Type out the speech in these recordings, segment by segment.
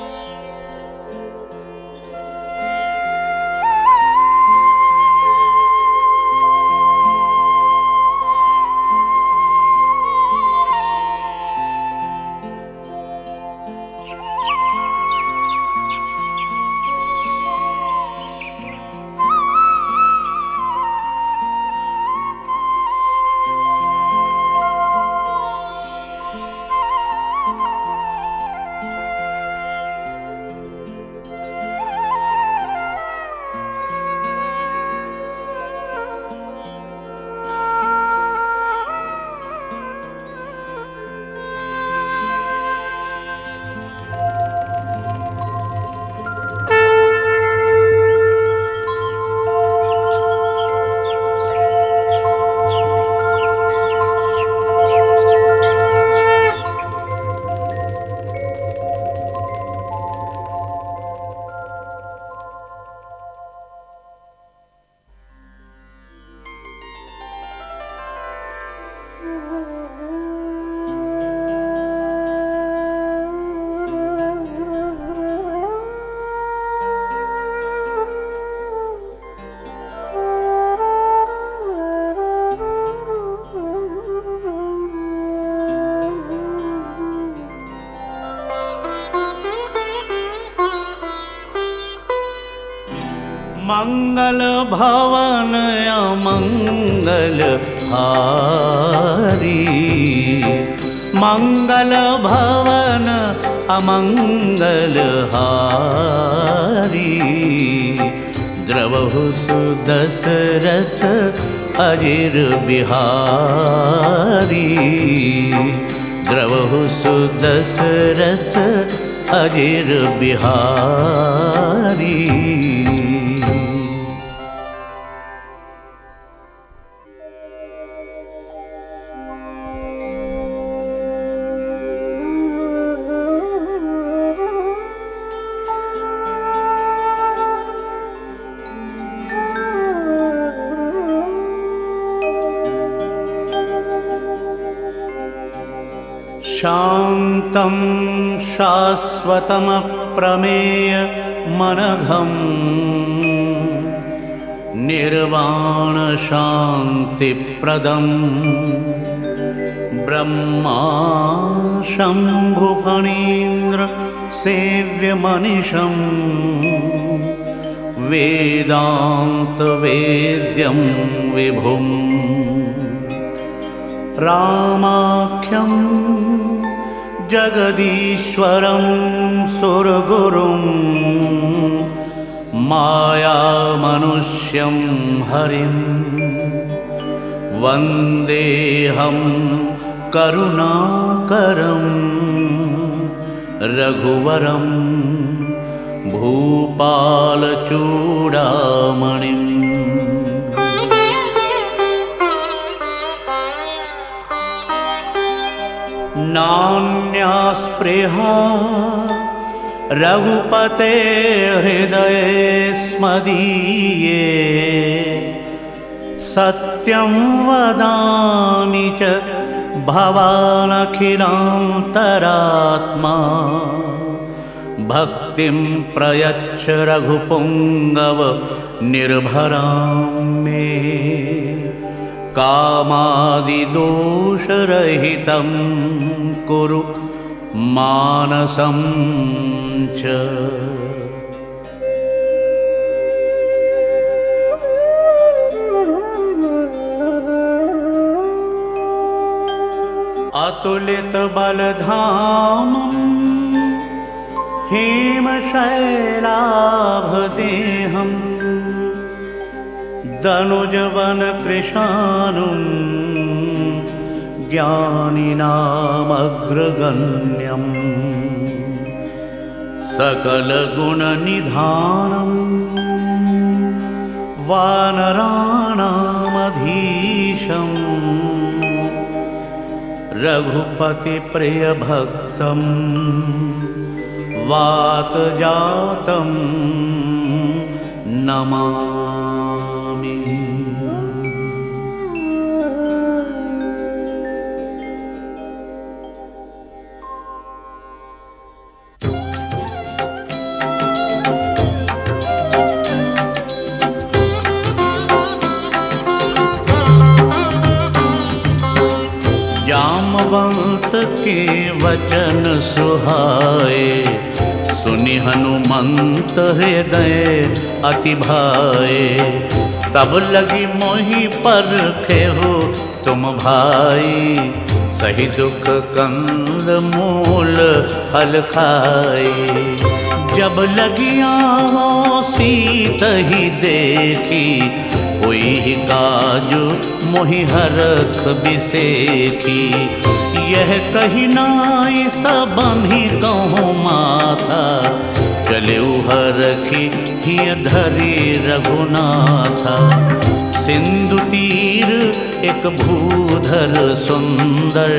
मंगल अमङ्गलहारी। द्रवः सुदशरथ अजिर्बिहारी द्रवः सुदशरथ अजिर्बिहारी शाश्वतमप्रमेयमनघम् निर्वाणशान्तिप्रदम्। ब्रह्मा शम्भुफणीन्द्र सेव्यमनिशम् वेदान्तवेद्यं विभुम्। रामाख्यं जगदीश्वरं सुरगुरुं मायामनुष्यं हरिं वन्देऽहं करुणाकरं रघुवरं भूपालचूडामणिम् नान्यास्पृहा रघुपते हृदये स्मदीये। सत्यं वदामि च भवानखिलान्तरात्मा। भक्तिं प्रयच्छ रघुपुङ्गव निर्भरां मे। कामादिदोषरहितं कुरु मानसं च। अतुलितबलधामम् हेमशैलाभदेहम् दनुजवनकृशानुं ज्ञानिनामग्रगण्यम् सकलगुणनिधानम्। वानराणामधीशम्। रघुपतिप्रियभक्तं वातजातं नमामि हनुमंत के वचन सुहाए। सुनि हनुमंत हृदय अति भाए। तब लगी मोहि पर हो तुम भाई। सही दुख कंद मूल फल खाए। जब लगी आओ सीत ही देखी, कोई काजू मोहि हरख बिसेखी। यह कही नाई सब ही कहूँ माथा। चले हरखी ही धरी रघुनाथा। सिंधु तीर एक भूधर सुंदर,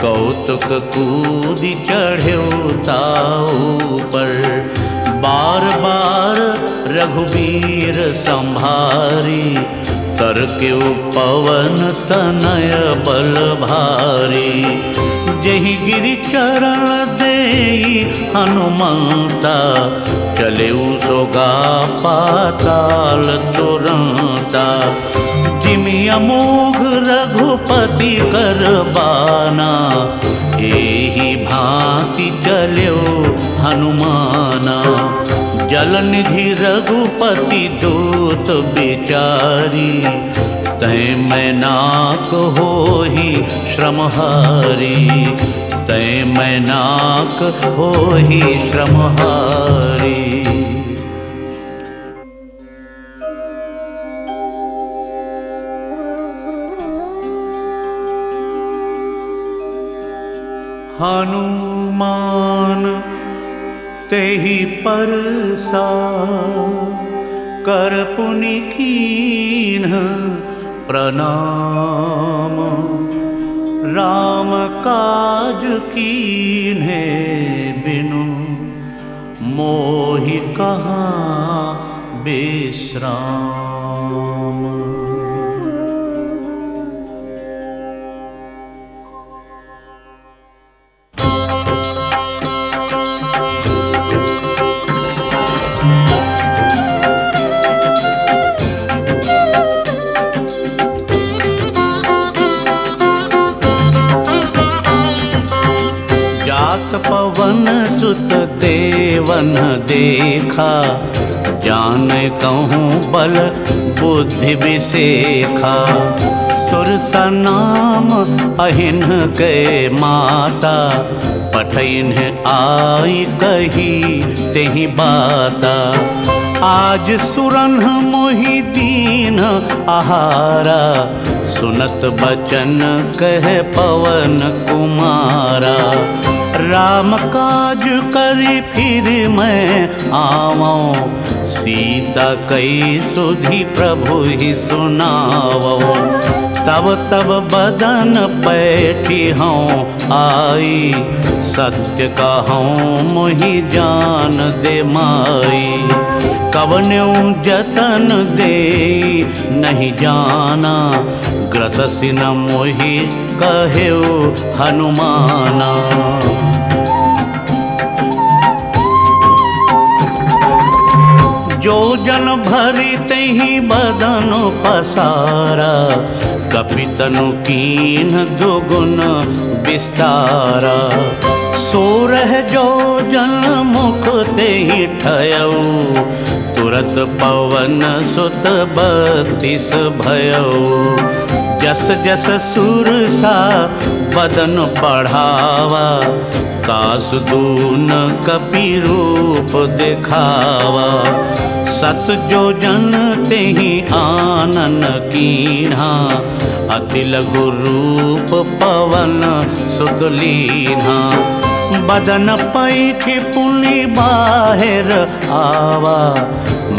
कौतुक कूदी ताऊ पर। बार बार रघुवीर संभारी कर के पवन तनय बल भारी जही गिरि चरण दे हनुमंता, चले सोगा पाताल तुरंता। जिमि अमोघ रघुपति कर बाना, एही भांति चल्यो हनुमाना। जल निधि रघुपति दूत नाक हो ही श्रमहारी तय मैं नाक हो ही श्रमहारी। हनुमान तेहि परसा। कर पुनि कीन प्रणाम। राम काज कीन्हे बिनु। मोहि कहाँ विश्राम देवन देखा, जान कहूँ बल बुद्धि विशेखा। सुरसा नाम अहिन के माता पठैन आई कही तेहि बाता। आज सुरन मोहि दीन आहारा, सुनत बचन कह पवन कुमारा। राम काज करी फिर मैं आवो सीता कई सुधि प्रभु ही सुनावो तब तब बदन बैठी हूँ आई सत्य कहूँ, मोहि जान दे माई। कवन्यू जतन दे नहीं जाना ग्रससी न मोहि कहो हनुमाना। जो जन भरी तही बदन पसारा, कपितनु कीन दुगुन विस्तारा सोरह जो जन मुख ते ठयऊ, तुरत पवन सुत बत्तीस भयऊ। जस जस सुर सा बदन पढ़ावा कासदून कपि रूप दिखावा। सत जो जन तेहि आनन कीन्हा। अति लघु रूप पवन सुतलीन्हा बदन पैठ पुनि बाहिर आवा।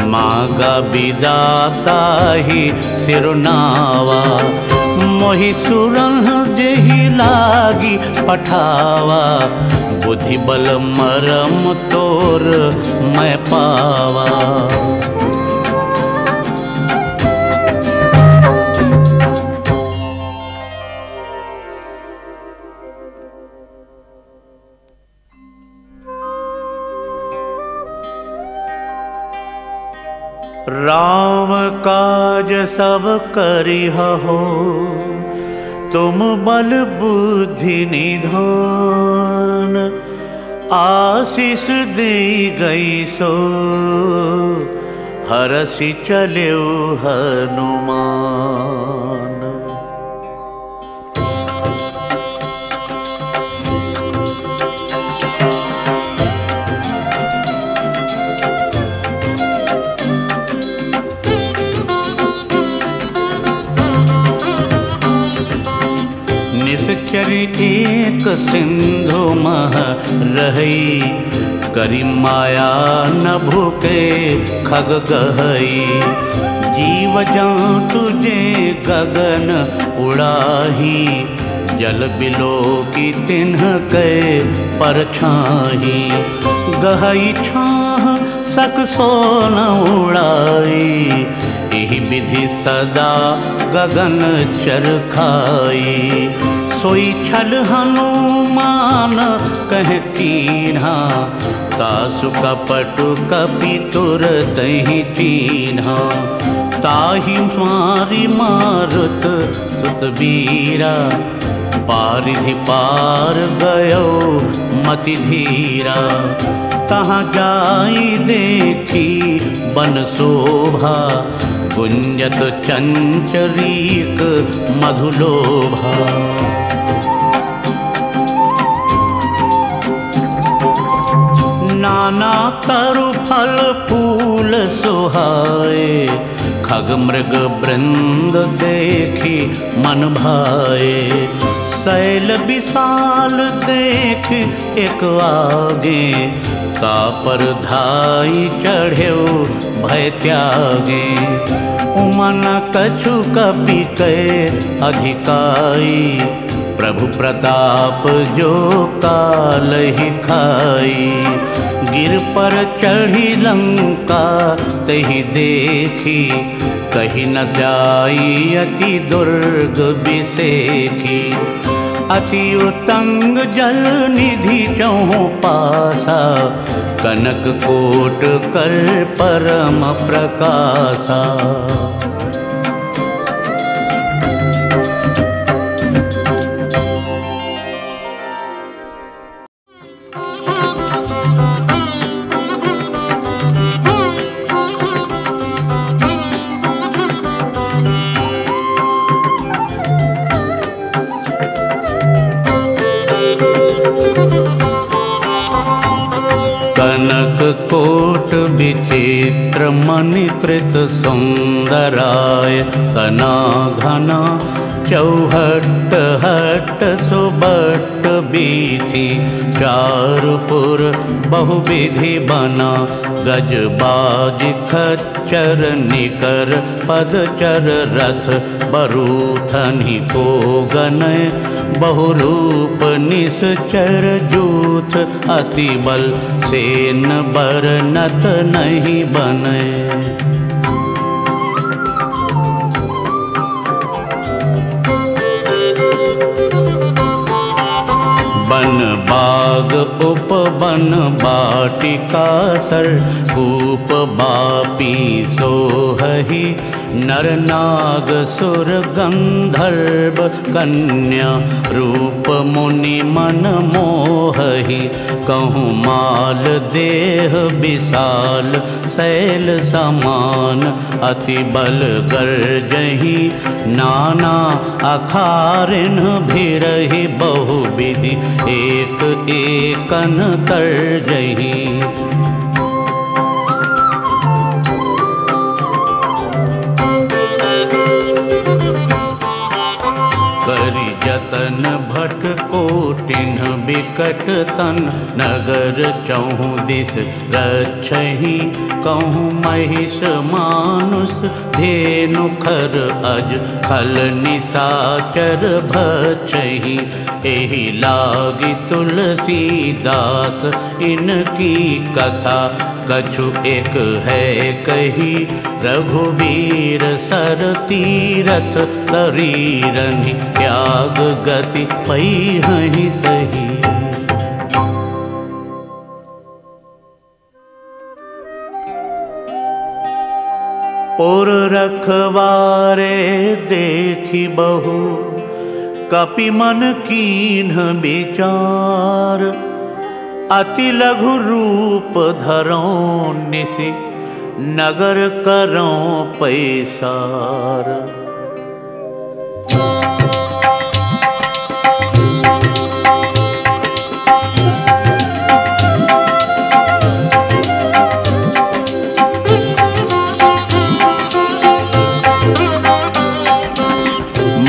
मागा विदाता ही सिरुनावा। मोहि सुरह जेहि लागी पठावा बुद्धि बल मरम तोर मैं पावा। राम काज सब करिह तुम बल बुद्धि निधान आशीष दे गई सो। हरसि चलो हनुमान निश्चर एक सिंधु मह रही, करी माया न भूके खग गहई। जीव जाऊँ तुझे गगन उड़ाही, जल बिलो की तिन्ह के परछाही गहई छाह सक सो न उड़ाई, यही विधि सदा गगन चरखाई। सोई छल हनुमान, कह कीन्हा तासु कपटु कपि तुर तही चीन्हा। ताही मारी मारुत सुत बीरा, पारिधि पार गयो मति धीरा। तहाँ जाई देखी बन शोभा, गुंजत चंचरीक मधुलोभा। नाना तरु फल फूल सुहाए। खग मृग वृंद देखी मन भाए। शैल विशाल देख एक आगे। का पर धाई चढ़्यो भय त्यागे। उमन कछु कपि के अधिकाई। प्रभु प्रताप जो काल ही खाई। गिर पर चढ़ी लंका तही देखी, कही न जाई अति दुर्ग बिसेखी अति उतंग जल निधि चौह पासा, कनक कोट कर परम प्रकाशा। विचित्रमणिकृतसुन्दराय मणि चौहट, हट, सुबट बीथी चारुपुर बहुविधि बना, गजबाज खच्चर निकर, पदचर रथ, बरूथनि को गनय बहुरूप निश्चर जूथ अति बल सेन बर नत नहीं बने। बन बाग उप बन बाटिका सर कूप बापी सोहही नर नाग सुर गंधर्व कन्या रूप मुनि मन मोहही कहूँ माल देह विशाल शैल समान अति बल गर्जही नाना अखारिन भिरहि बहु विधि एक एकन तर्जही जतन भट कोटिन बिकट तन, नगर चहु दिस रक्षही कहूँ महिष मानुष, धेनु खर अज खल निसाचर भक्षही एहि लागी तुलसीदास, इनकी कथा कछु एक है कही, रघुवीर सर तीरथ शरीरनि त्याग गति पई हहि सही। और रखवारे देखी बहु, कपि मन कीन विचार। अति लघु रूप धरो निसि, नगर करो पैसार।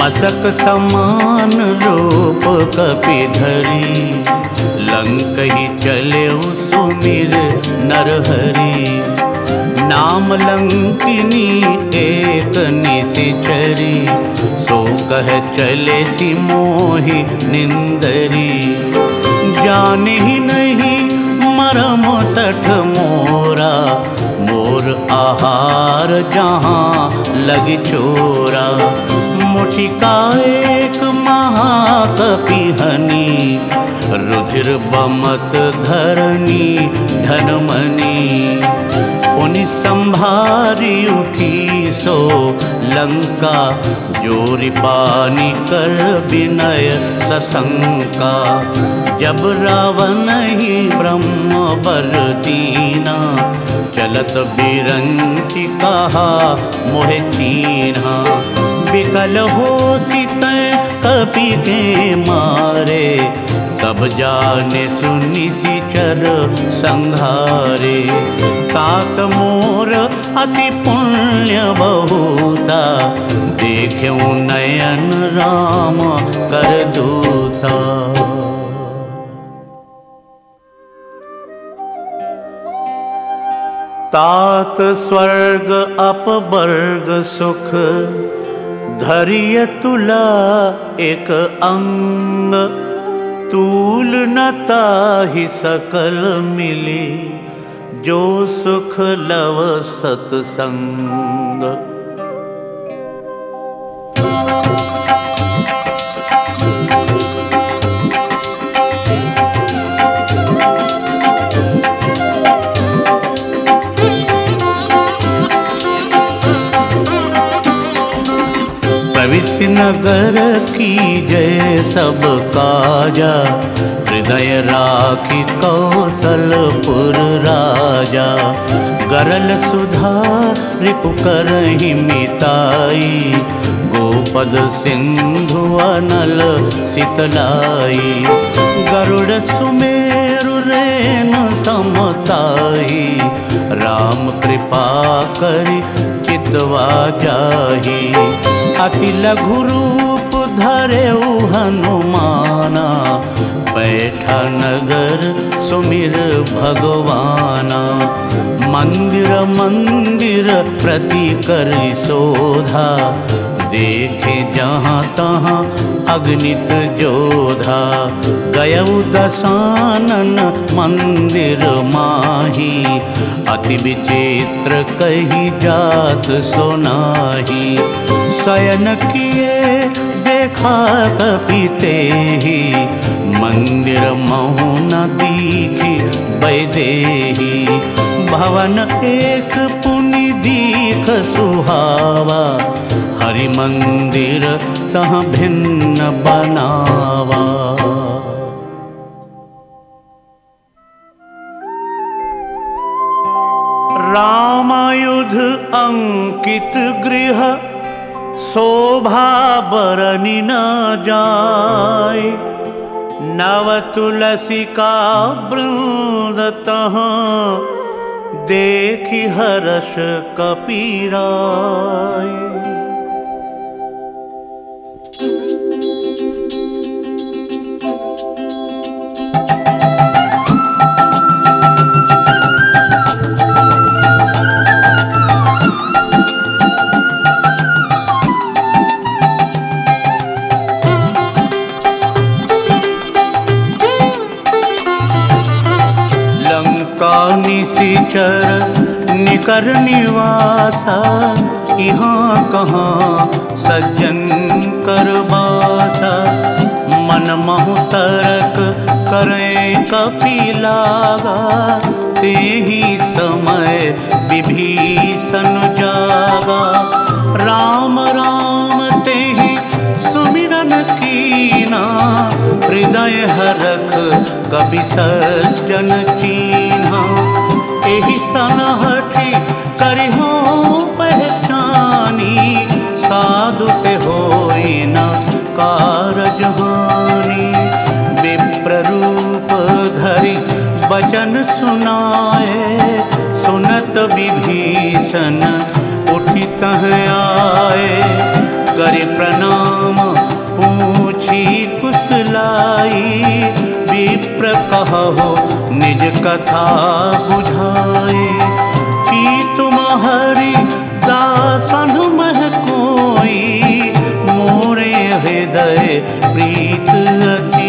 मसक समान रूप कपि धरी। लंक ही चले सुमिर नरहरी। नाम लंकिनी एक निशिचरी। सो कह चले सी मोहि निंदरी। जान ही नहीं मरम सठ मोरा। मोर आहार जहाँ लग चोरा। मुठिका एक महाकपिहनी, रुधिर बमत धरनी धनमनी। उनि संभारी उठी सो लंका, जोरी पानी कर विनय सशंका। जब रावण ही ब्रह्म बर दीना, चलत बिरंची कहा मोहे चीन्हा विकल हो सित कपि के मारे। तब जाने सुनि सिचर संघारे। तात मोर अति पुण्य बहुता, देख्यू नयन राम कर दूता। तात स्वर्ग अपवर्ग सुख धरिय तुला एक अंग तूल नता ही सकल मिली जो सुख लव सत्संग। की जय सब काजा हृदय राखी कौशलपुर राजा। गरल सुधा रिपु करहि मिताई गोपद सिंधु अनल सितलाई। गरुड़ सुमेरु रेन समताई राम कृपा अति लघु रूप धरे हनुमाना। बैठा नगर सुमिर भगवाना। मंदिर मंदिर प्रति कर शोधा देखे जहाँ तहाँ अग्नित जोधा गयऊ दसानन मंदिर माही। अति विचित्र कही जात सोनाही शयन किए देखा कपिते ही, मंदिर महु न दीखी बैदेही भवन एक पुनि दीख सुहावा हरि मंदिर तह भिन्न बनावा। रामायुध अंकित गृह शोभा बरनी न जाय। नव तुलसी का वृंद तह देखी हर्ष कपीराय निशिचर निकर निवासा यहाँ कहाँ सज्जन करवासा मन महु तरक करें कपिलागा ते ही समय विभीषण जागा। राम राम ते ही सुमिरन की हृदय हरख कवि सज्जन चीन्हा एहि सनहठी करिहो पहचानी, साधु ते होई न कारज हानि। विप्र रूप वचन सुनाए, सुनत विभीषण उठित आए। करे प्रणाम, पूछी कुशलाई विप्र कहो, निज कथा बुझाए कि तुम हरि दासन मह कोई मोरे हृदय प्रीत अति।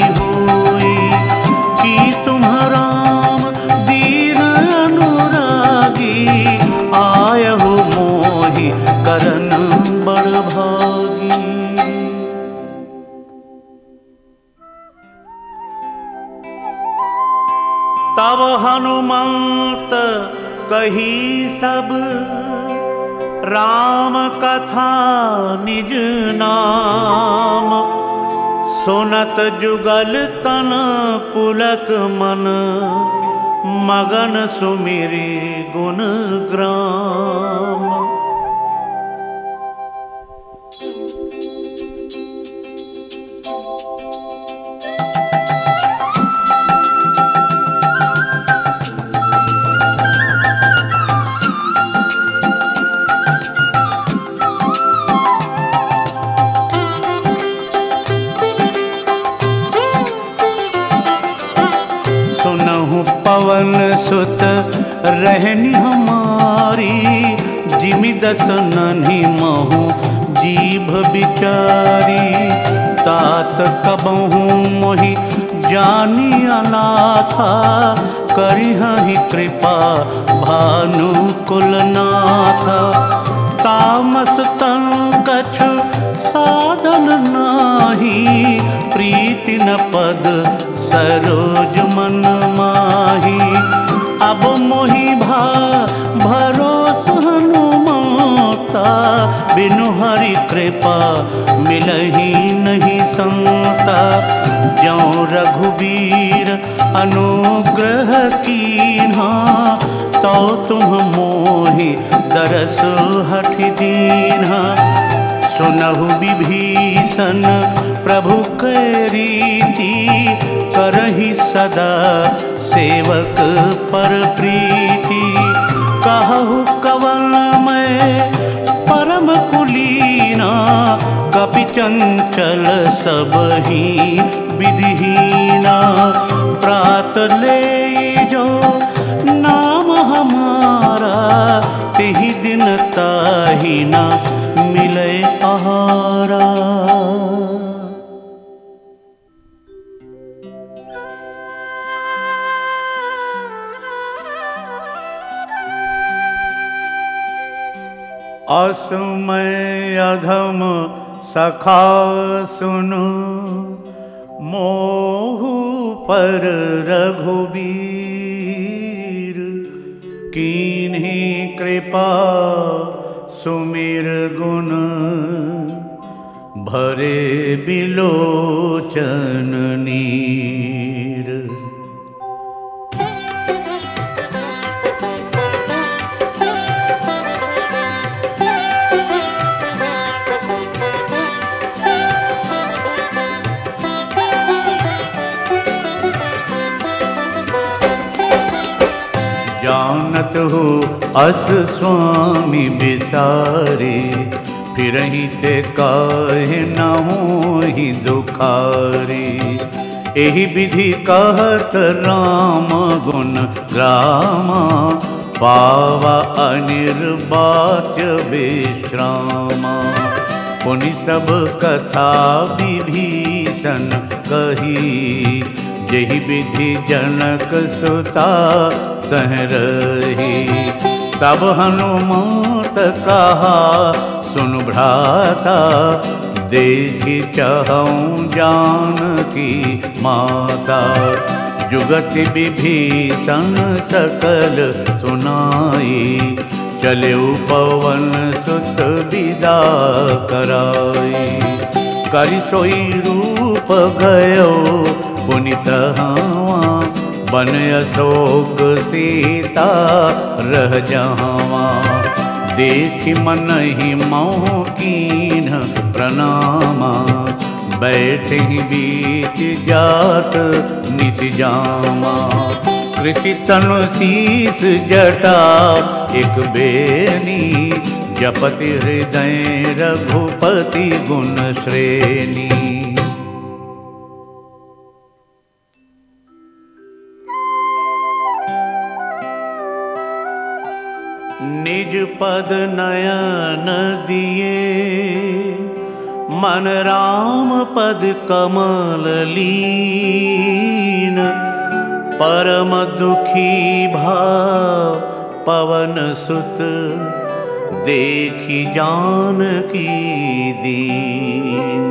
हनुमंत कही सब। राम कथा निज नाम। सुनत जुगल तन पुलक मन। मगन सुमिरी गुण ग्राम। सुत रहनी हमारी, जिमि दस नन्ही महु जीभ बिचारी। तात कबहू मोहि जानी अनाथा करिहि कृपा भानु कुलनाथा। तामस तन कछु साधन नाही, प्रीति न पद सरोज मन माही। अब मोहि भा, भरोस हनुमता, बिनु हरि कृपा मिलही नहीं संता। जौ रघुवीर अनुग्रह कीन्हा तो तुम मोहि दरस हठ दीन्हा। सुनहु विभीषण प्रभु के रीति करही सदा सेवक पर प्रीति, कहु कवन मैं परम कुलीना, कपि चंचल सब ही विधिहीना। प्रात ले जो नाम हमारा, तेहि दिन ताही ना मिले आहारा। असमय अधम सखा सुनु। मोहु पर रघुबीर कीन्ही कृपा सुमिर गुण। भरे बिलोचन नीर हो अस स्वामी बिसारे, फिर ते काहे न हो ही दुखारे। एहि विधि कहत राम गुण रामा, पावा अनिर्वाच्य विश्रामा। पुनि सब कथा विभीषण कही जही विधि जनक सुता तह रही, तब हनुमत कहा, सुन भ्राता, देखी चहऊँ जान की माता, जुगति विभीषण सकल सुनाई, चले पवन सुत विदा कराई करि सोई रूप गयो पुनित हवा, बन अशोक सीता, रह जहावा। देखि मन ही मोह कीन प्रणामा, बैठ ही बीच जात निस जामा। कृषि तनु शीस जटा, एक बेनी, जपति हृदय रघुपति गुण श्रेणी। निज पद नयन दिए। मन राम पद कमल लीन। परम दुखी भाव पवन सुत। देखी जान की दीन।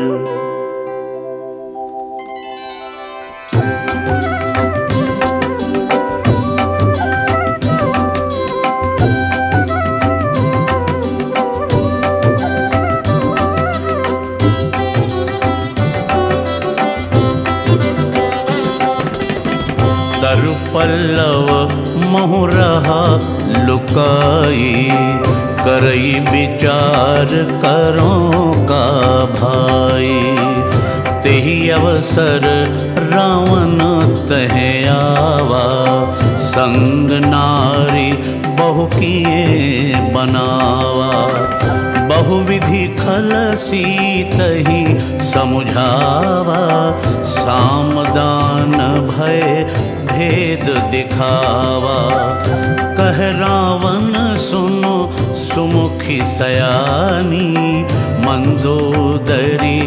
पल्लव मोहरहा लुकाई करई विचार करो का भाई तेही अवसर रावण तह आवा संग नारी बहु किए बनावा बहुविधि खल सीतही समुझावा सामदान भय भेद दिखावा। कह रावण, सुनो सुमुखी सयानी, मंदोदरी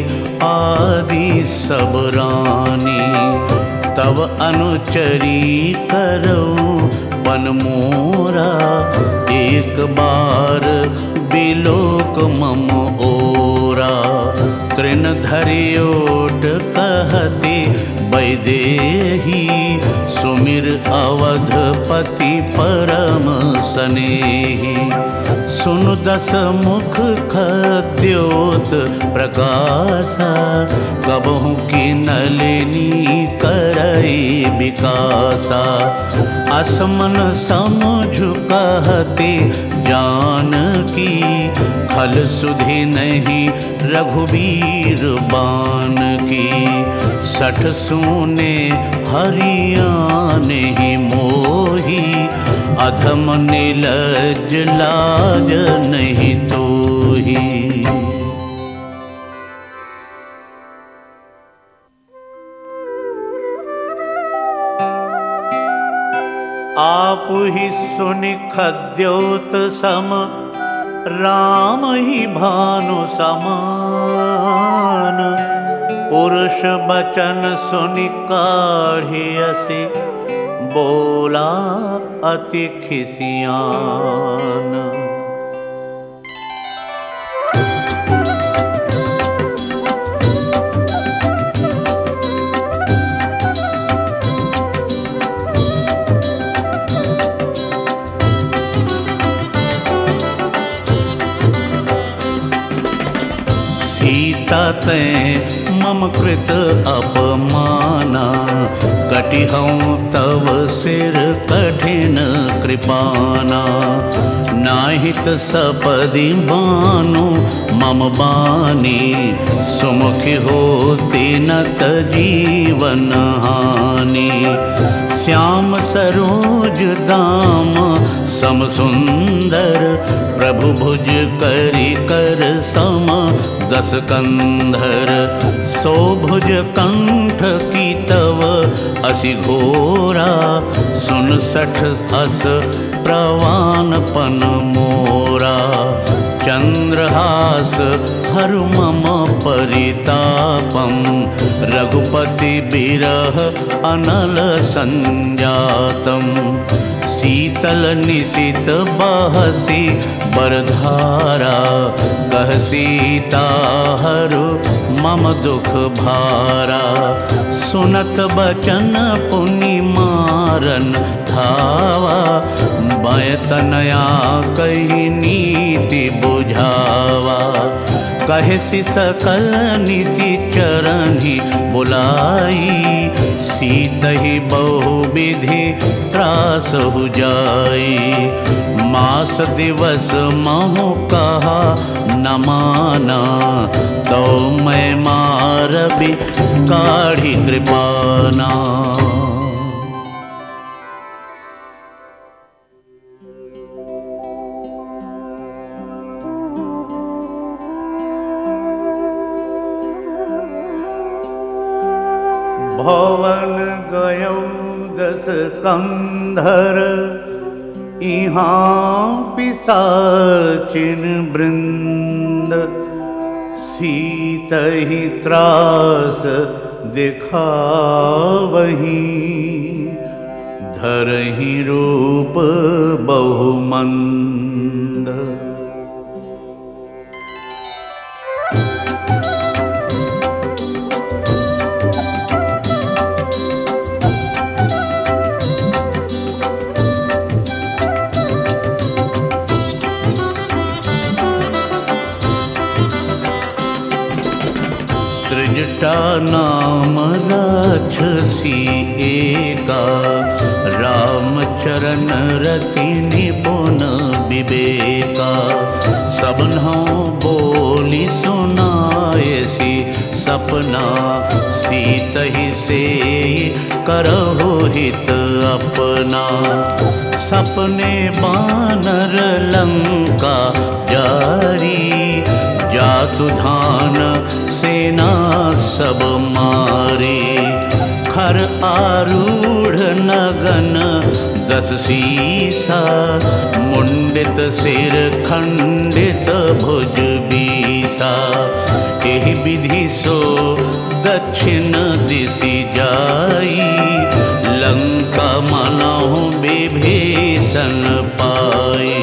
आदि सब रानी। तब अनुचरी करो बन मोरा, एक बार बिलोक मम ओरा, तृण धरियोट कहती, वैदेही सुमिर अवधपति परम सनेही। सुन दस मुख खद्योत प्रकाशा, कबहू की नलिनी करई विकासा। असमन समझ कहते, जान की खल सुधि नहीं रघुबीर बान की। सठ सुने हरियाने ही मोही, अधम निलज लाज नहीं तो ही आप ही सुनि खद्योत सम राम ही भानु समान। पुरुष बचन सुनि काढ़ियसि बोला अति खिसियान ते मम कृत अपमाना। कटिहऊँ तव सिर कठिन कृपाना। नाहित सपदि बानु मम बानी। सुमुखी होती नत जीवन हानि। श्याम सरोज दाम सम सुंदर प्रभु भुज करि कर सम दशकन्धर सोभुजकण्ठ कीतव असि घोरा सुनसठ अस प्रवानपन मोरा। चन्द्रहास हर मम परितापं रघुपति बिरः अनलसञ्जातम् शीतल निशित बहसी बरधारा कह सीता हरु मम दुख भारा। सुनत बचन पुनि मारन धावा बयतनया कही नीति बुझावा कहे सकल निसी चरणी बुलाई सीत ही बहु विधि त्रास हो जाई। मास दिवस महु कहा न माना तो मैं मार भी काढ़ी कृपाना। भवन गयौ दस कन्धर। इहा पिसाचिन वृन्द। सीतहि त्रास त्री धरहि रूप बहुमन्द। त्रिजटा नाम राक्षसी एका। रामचरण रति निपुण विवेका। सबनों बोली सुनायसी सपना सीत ही से करहो हित अपना। सपने बानर लंका जारी, जातु धान सेना सब मारे। खर आरूढ़ नगन दस सीसा। मुंडित सिर खंडित भुज बीसा। एहि विधि सो दक्षिण दिशि जाई। लंका मनहु विभीषण पाई।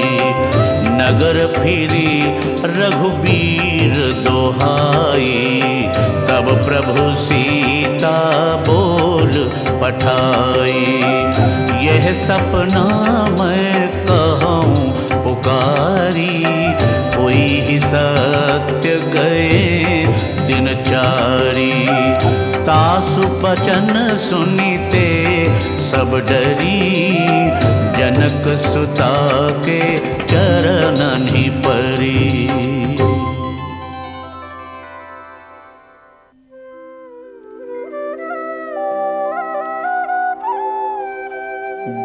नगर फिरी रघुबीर दोहाई, तब प्रभु सीता बोल पठाई। यह सपना मैं कहूँ, पुकारी, कोई ही सत्य गए दिनचारी तासु बचन सुनीते, सब डरी जनक सुता के चरण ही परी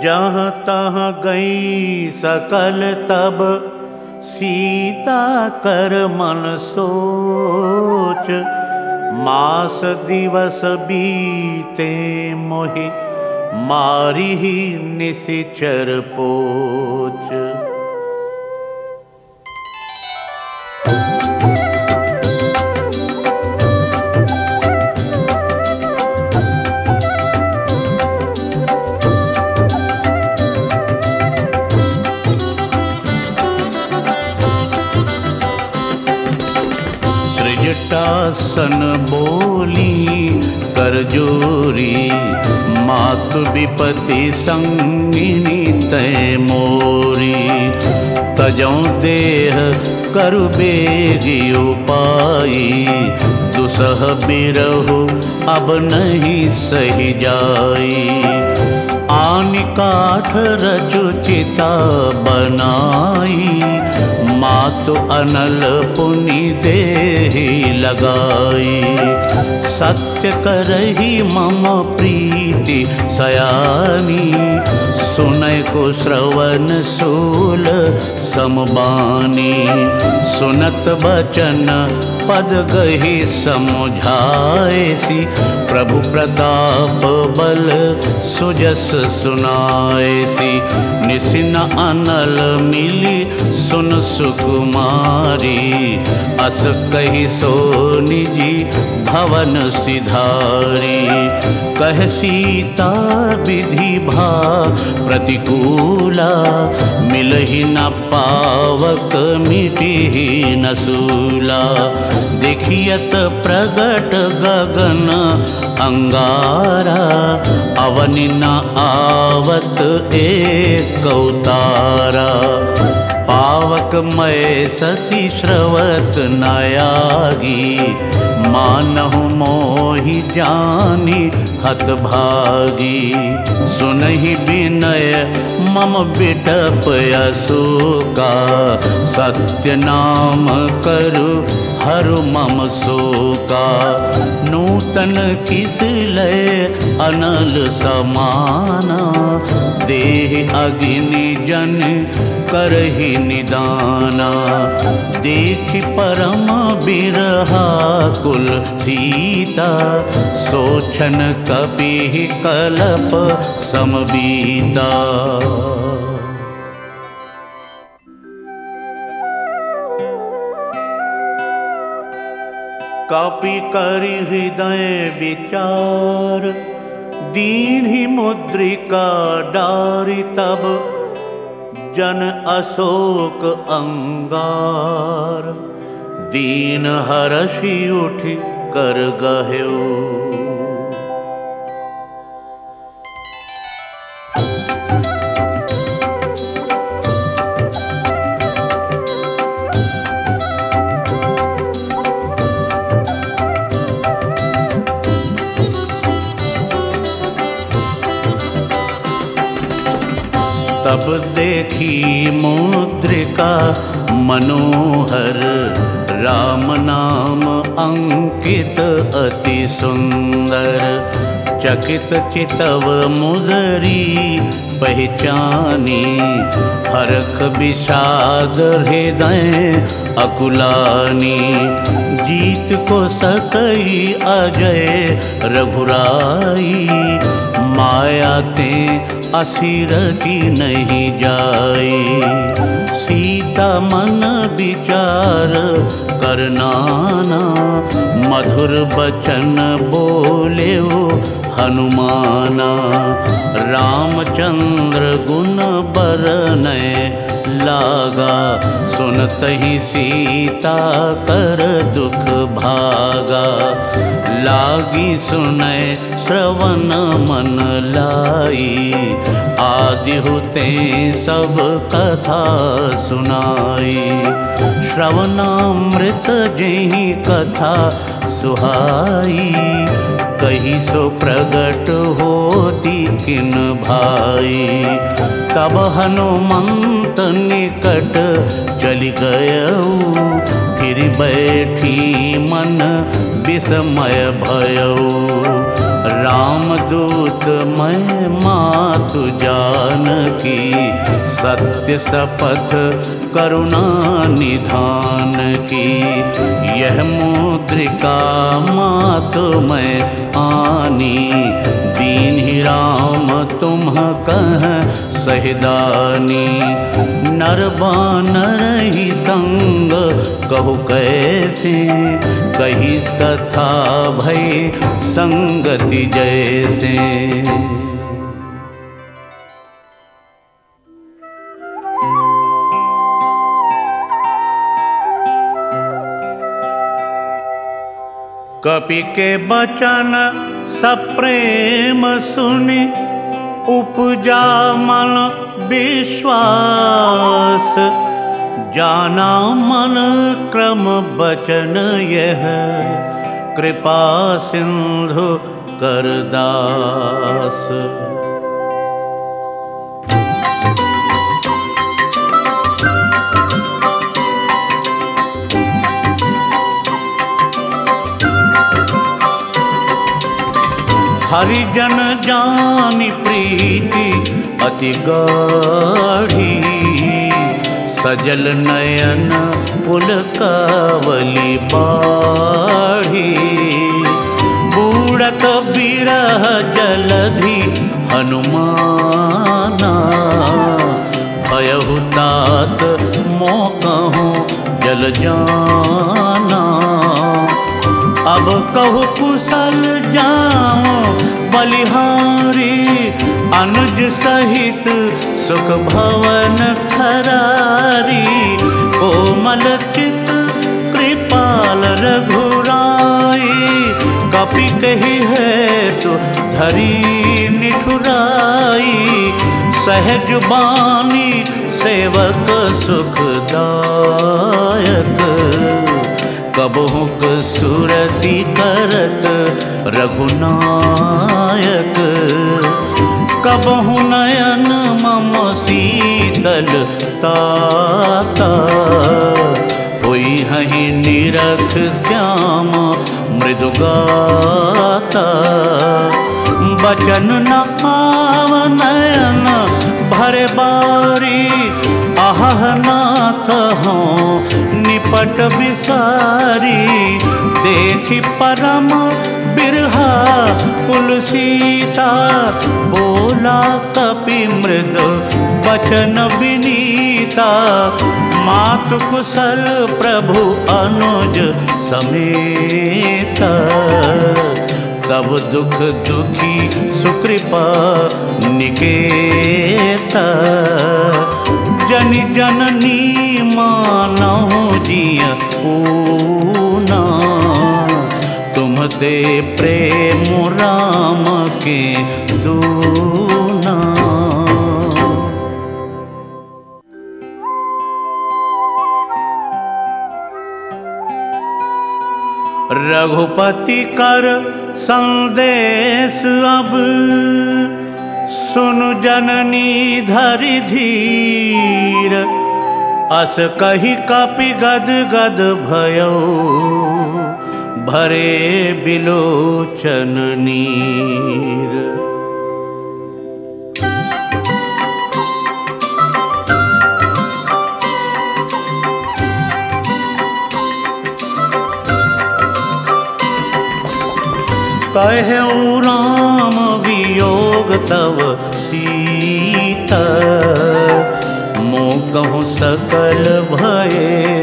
जहाँ तहाँ गई सकल तब, सीता कर मन सोच। मास दिवस बीते मोहि मारी ही निशिचर पोच। त्रिजटासन बोली, कर जोरी, मातु विपति संगिनी तय मोरी। तजौ देह करु बेगी उपाई, दुसह बिरहु अब नहीं सही जाई। आन काठ रचुचिता बनाई मातु अनल पुनि दे लगाई। सत्य करही मम प्रीति सयानी। सुनय को श्रवण सूल समबानी सुनत बचन पद गही समझाएसी। प्रभु प्रताप बल सुजस सुनाएसी। निसिन अनल मिली सुन सुकुमारी। अस कही सो जी भवन सिधारी कह सीता विधि भा प्रतिकूला मिलहि न पावक मिटी न सूला। देखियत प्रगट गगन अंगारा अवनि न आवत एक अवतारा। पावक मय शशि श्रवत नयागी मानहु मोहि जानी हत भागी। सुनहि विनय, मम बिटप अशोका। सत्य नाम करु, हरु मम शोका। नूतन किस लय, अनल समाना। देह अग्नि जन करहि निदाना। देख परम बिरहा कुल सीता। सोचन कपि कलप समबीता कपि करि हृदय विचार। दीन ही मुद्रिका डारी तब जन अशोक अंगार। दीन हरषि उठ कर गह्यो तब देखी मुद्रिका मनोहर, राम नाम अंकित अति सुंदर। चकित चितव मुदरी पहचानी, हरख विषाद हृदय अकुलानी। जीत को सकई अजय रघुराई माया ते असिर की नहीं जाए सीता मन विचार करनाना, मधुर बचन बोले हनुमाना। रामचंद्र गुण बरनय लागा। सुनत ही सीता कर दुख भागा। लागी सुनय श्रवण मन लाई। आदि होते सब कथा सुनाई। श्रवणामृत जही कथा सुहाई। कही सो प्रगट होती किन भाई। तब हनुमंत निकट चल गय फिर बैठी मन विस्मय भयऊ। रामदूत मैं मातु जानकी। सत्य शपथ, करुणा निधान की। यह मुद्रिका मातु मैं आनी। दीन ही राम, तुम कह सहिदानी। नर बानर ही संग कहु कैसे? कही कथा भई संगति जैसे। कपि के बचन सप्रेम सुनि, उपजा मन विश्वास। जाना मन क्रम बचन यह। कृपा सिंधु करदास। हरिजन जानी प्रीति अति गाढ़ी। सजल नयन पुल कावली बाढ़ी बूढ़त बिरह जलधि हनुमाना। भयहुतात मोकहूँ जल जाना। अब कहु कुशल जाओ बलिहारी, अनुज सहित सुख भवन खरारी कोमल चित कृपाल रघुराई। कपि कही है तो धरी निठुराई। सहज बानी सेवक सुखदायक। कबहुक सुरति करत रघुनायक। कबहु नयन शीतल ताता। हुई हही निरख श्याम मृदुगाता बचन न पाव नयन, भरे बारी, आह नाथ हो, निपट बिसारी। देखी परम बिरहा कुल सीता बोला कपि मृद बचन विनीता। मातु कुशल प्रभु अनुज समेत। तब दुख दुखी सुकृपा निकेत। जन जननी मानहु जिय पूना तुम प्रेम राम के दूना। रघुपति कर संदेश अब, सुन जननी धरि धीर। अस कही कपि गद गद भयो। भरे बिलोचन नीर। कहऊ राम वियोग तव सीता। मोकहु सकल भये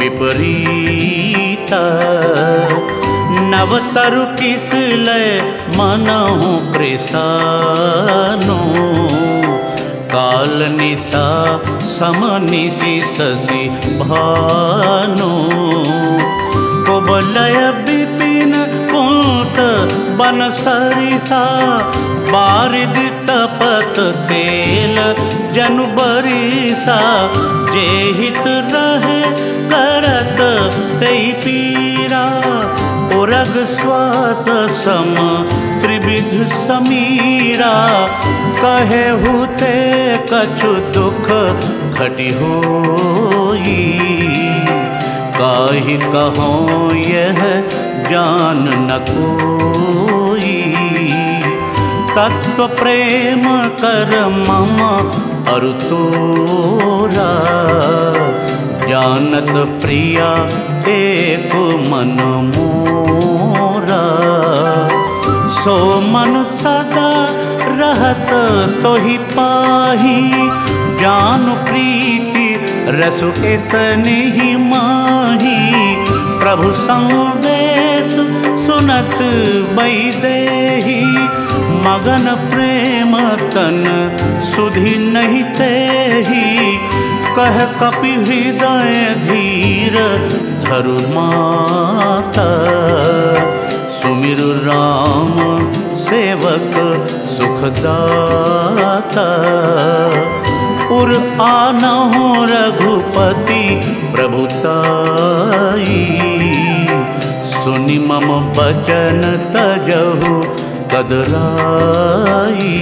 विपरीत नवतरु किस लय मनहु कृषानो काल निशा समनिशि शशि भानो। कुबलय विपिन कुंत बन सरिसा, बारिद तपत तेल जनु बरिसा। जे हित रहे करत तई पीरा उरग श्वास सम, त्रिविध समीरा। कहे हुते कछु दुख घटी होई। काहि कहो यह जान न कोई। तत्व प्रेम कर मम अरु तोरा। जानत प्रिया, एक मन मोरा। सो मन सदा रहत तो ही पाही जान प्रीति, रसु इतनी ही माही। प्रभु संदेश सुनत बैदेही मगन प्रेम तन सुधि नहीं तेही कह कपि हृदय धीर धरु माता। सुमिर राम सेवक सुखदाता। उर आनहु रघुपति प्रभुताई सुनि मम बचन तजहु कदराई।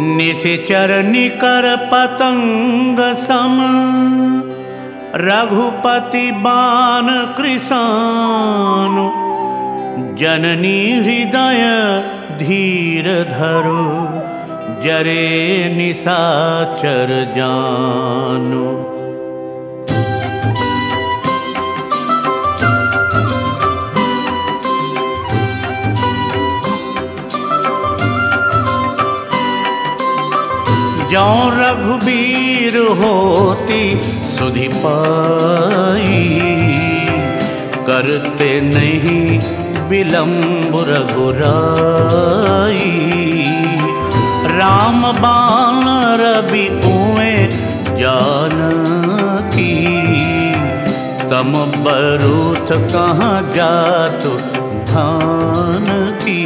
निशिचर निकर पतंग सम। रघुपति बान कृषानु जननी हृदय धीर धरो। जरे निशाचर जानो। जो रघुबीर होती सुधि पाई। करते नहीं विलंब रघुराई। राम बाण रवि कुएँ जानती तम बरूथ कहाँ जात बखान की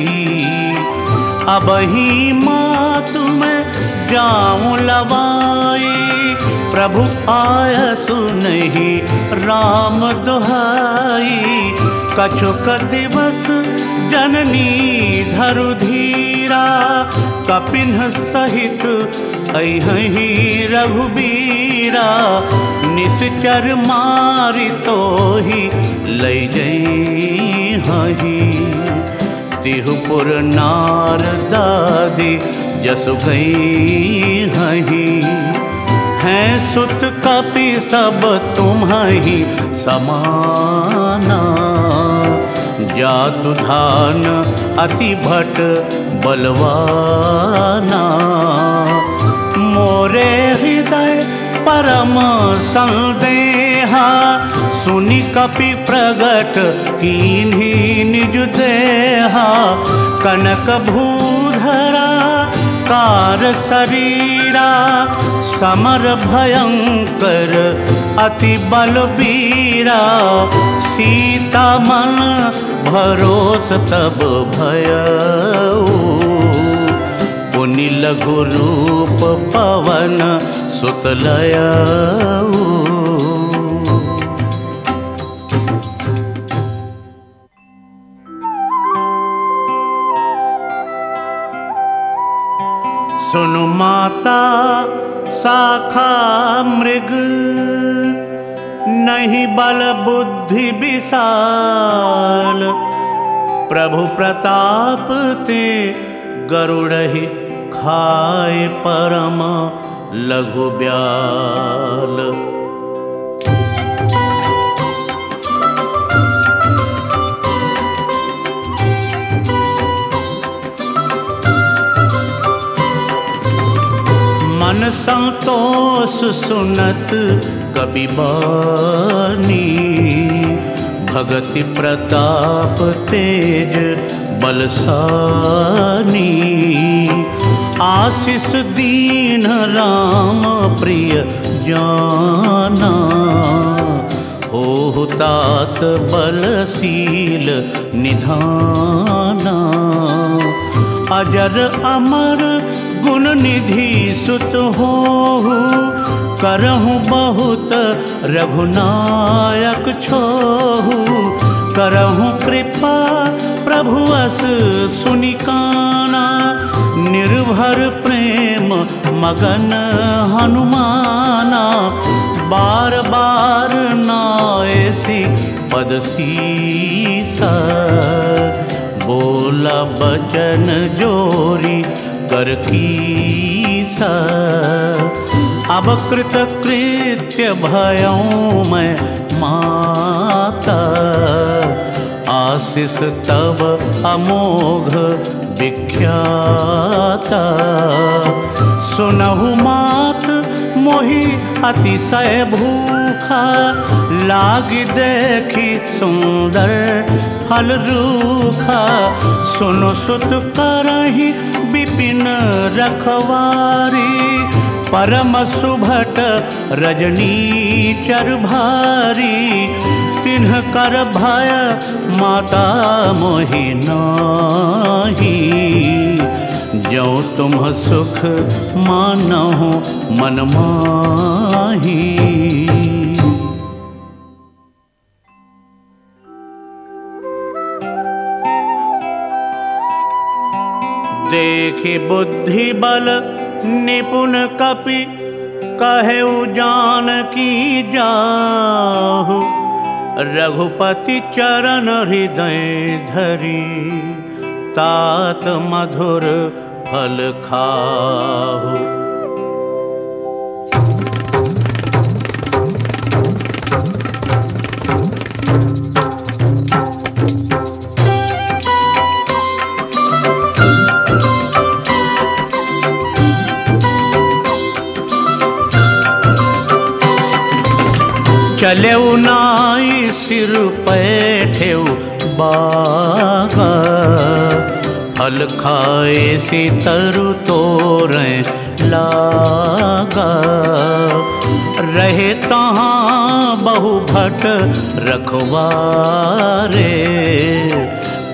अब ही माँ तुम्हें जाऊँ लवाई प्रभु आय सुनही राम दुहाई। कछुक दिवस जननी धरु धीरा, कपिन सहित अही रघुबीरा। निश्चर मारी तो ही ले जई हही तिहुपुर नार दादी जसु भई हही हैं सुत कपि सब तुम्हारी समाना। जातु धान अति भट बलवाना। मोरे हृदय परम संदेहा। सुनि कपि प्रगट कीन्ही निज देहा। कनक कार शरीरा समर बलबीरा। सीता मन भरोस तब भय पुनि लघु रूप पवन सुतलय सुनु माता शाखा मृग। नहीं बल बुद्धि विशाल। प्रभु प्रताप ते गरुड़हि खाए परम लघु ब्याल मन संतोष सुनत कवि बानी भगति प्रताप तेज बलसानी। आशीष दीन राम प्रिय जाना हो तात बलशील निधाना। अजर अमर गुण निधि सुत हो करहु बहुत रघुनायक छोहु। करहु कृपा प्रभु अस सुनिकाना निर्भर प्रेम मगन हनुमाना। बार बार नायसी पद सीसा बोला बचन जोरी कर कीसा अब कृत कृत्य भयों मैं माता। आशीष तब अमोघ विख्याता। सुनहु मात मोहि अतिशय भूखा। लाग देखी सुंदर फल रूखा। सुनो सुत करही विपिन रखवारी, परम सुभट रजनी चर भारी। तिन्ह कर भय माता मोहि जो तुम सुख मानहु मन माही। देखि बुद्धि बल, निपुण कपि कहे जान की जाहु। रघुपति चरण हृदय धरी, तात मधुर फल खाहु। खाए सी तरु लागा। रहे तहाँ बहु भट रखवारे,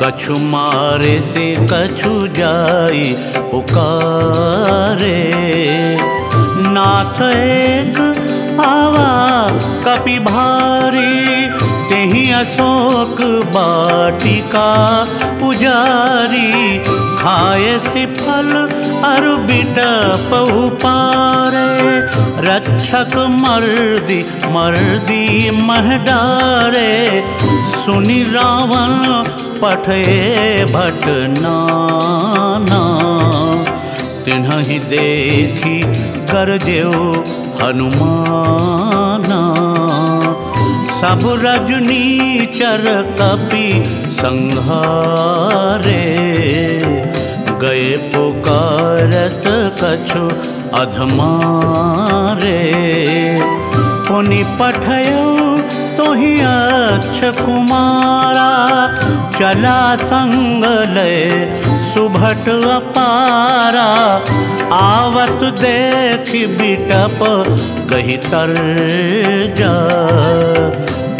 कछु मारे से कछु जाई पुकारे। नाथ एक आवा कपि भारी अशोक बाटिका पुजारी, खाए से फल अरु पारे। रक्षक मर्दी मर्दी महडारे सुनि रावण, पठे भट नाना। तिन्हि देखी गरजेऊ हनुमाना। सब रजनी चर कपि संहारे। गए पुकारत कछु अधमारे। पुनि पठयो तोहि अच्छ कुमारा चला संग ले सुभट अपारा आवत देख बिटप कही तर जा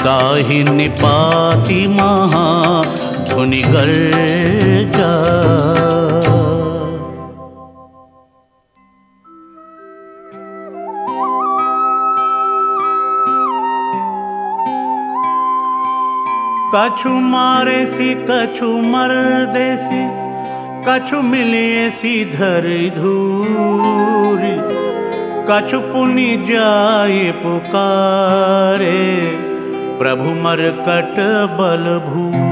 काहि निपाति महा धुनि गर्जा कछु मारे सी कछु मर देसी कछु मिले सी धरि धूरी कछु पुनि जाए पुकारे प्रभु मरकट बल भूरी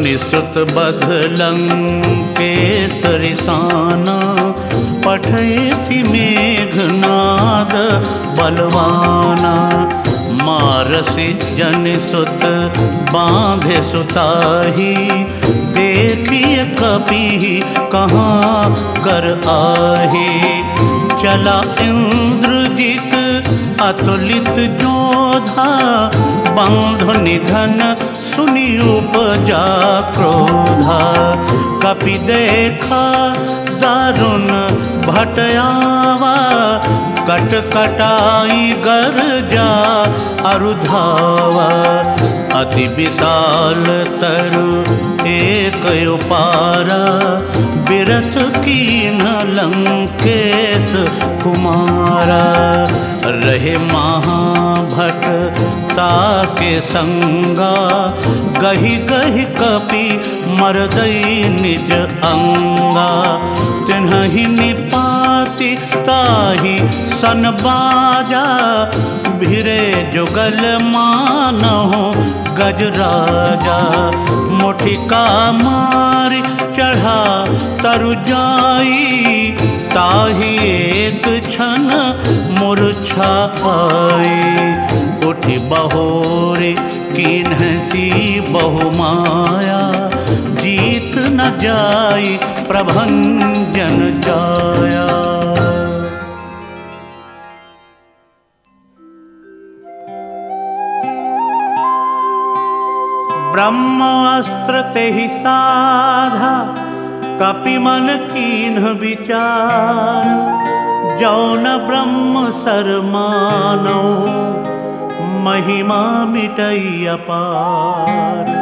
सुनि सुत बधलंकेसरि साना पठयसि मेघनाद बलवाना। मारसि जन सुत बांधे सुताही, देखिए कपि कहाँ कर आहे। चला इंद्रजीत अतुलित जोधा, बंध निधन सुनी उपजा क्रोधा कपि देखा दारुण भटयावा, कट कटाई गर्जा अरुधावा। अति विशाल तरु एक उपारा बिरथ कीन लंकेश कुमारा। रहे महाभट ताके संगा गही गही कपि मरदई निज अंगा। तिन्हि निपाति ताही सन बाजा। भिरे जुगल मानहो गजराजा मुठिका मारी चढ़ा तरु जाई। ताही एक क्षण मूर्छा आई उठी बहोरे किन्हसी बहुमाया। जीत न जाई प्रभंजन जाया। ब्रह्मास्त्र ते ही साधा, कपि मन कीन्ह विचार। जौन ब्रह्म सर मानो महिमा मिटई अपार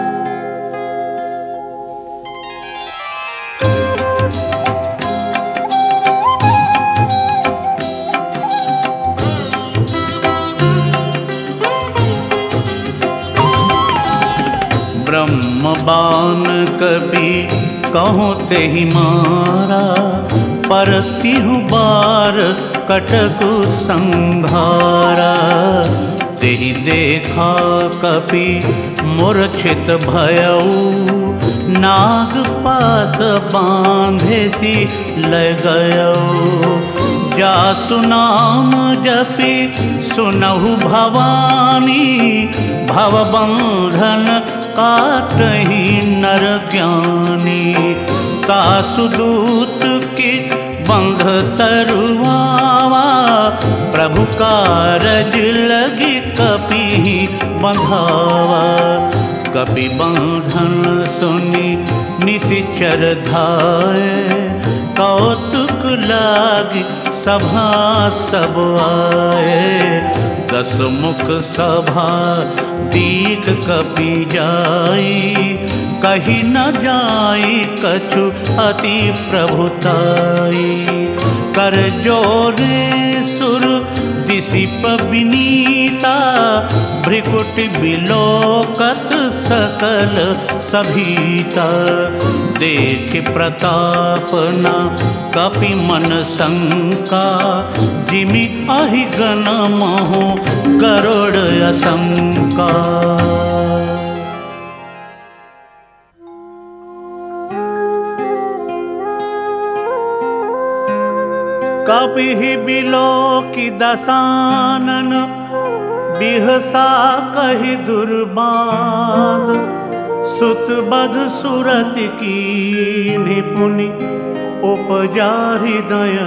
बान कभी कहो ते ही मारा पर तिहु बार कटकु संघारा। तेहि देखा कपि मूर्छित भयऊ। नाग पास बांधे सी ल गयऊ। जासु नाम जपि, सुनहु भवानी। भव भवबंधन काटही नर ज्ञानी। का सुदूत की बंध तरुआवा प्रभु कारज लगी कपि बंधावा। कपि बंधन सुनी निशिचर धाय, कौतुक लागी सभा सब आए दस मुख सभा दीख कपि जाई कही न जाई कछु अति प्रभुताई। कर जोरे सुर दिशिप विनीता, भ्रिकुट बिलोकत सकल सभीता। देख प्रताप न कपि मन शंका, जिमि अहि गण मोह गरुड़ असंका। कपि बिलो की दसानन बिहसा कही दुर्बाद सुत बध सुरत की निपुनि उपजा हृदय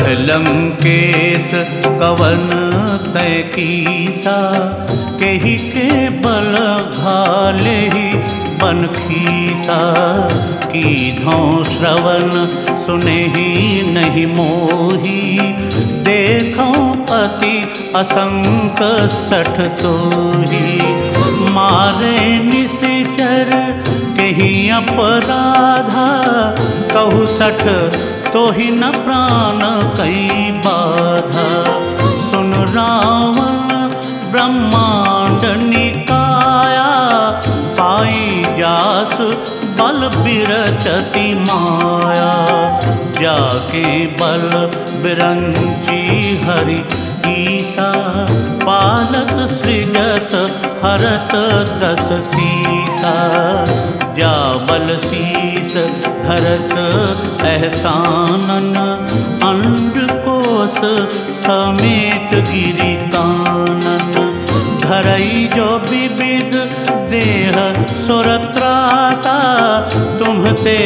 विषाद कहलंकेश कवन तय कीसा केही के बल घाले ही बन खीसा। की धौ श्रवण सुने ही नहीं मोही, देखो पति असंक सठ तो ही मारे निश्चर कही अपराधा, कहु सठ तो ही न प्राण कई बाधा। सुन रावण ब्रह्मांड निकाया, पाई जास बल बिरचति माया। जाके बल बिरंची हरि ईसा पालक सृजत हरत दस सीसा जा बल शीस धरत एहसानन, अंड कोस समेत गिरि कानन धरई जो विविध देह सुरत्राता, तुम्हते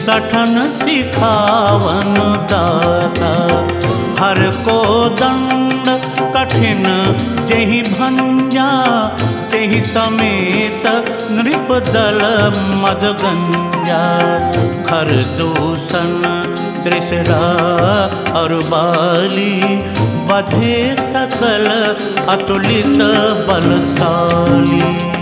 सठन सिखावन दाता। हर को दंड कठिन। जही भंजा तेहि समेत नृपदल मदगंजा। खर दूषण त्रिसरा और बाली, बधे सकल अतुलित बलशाली।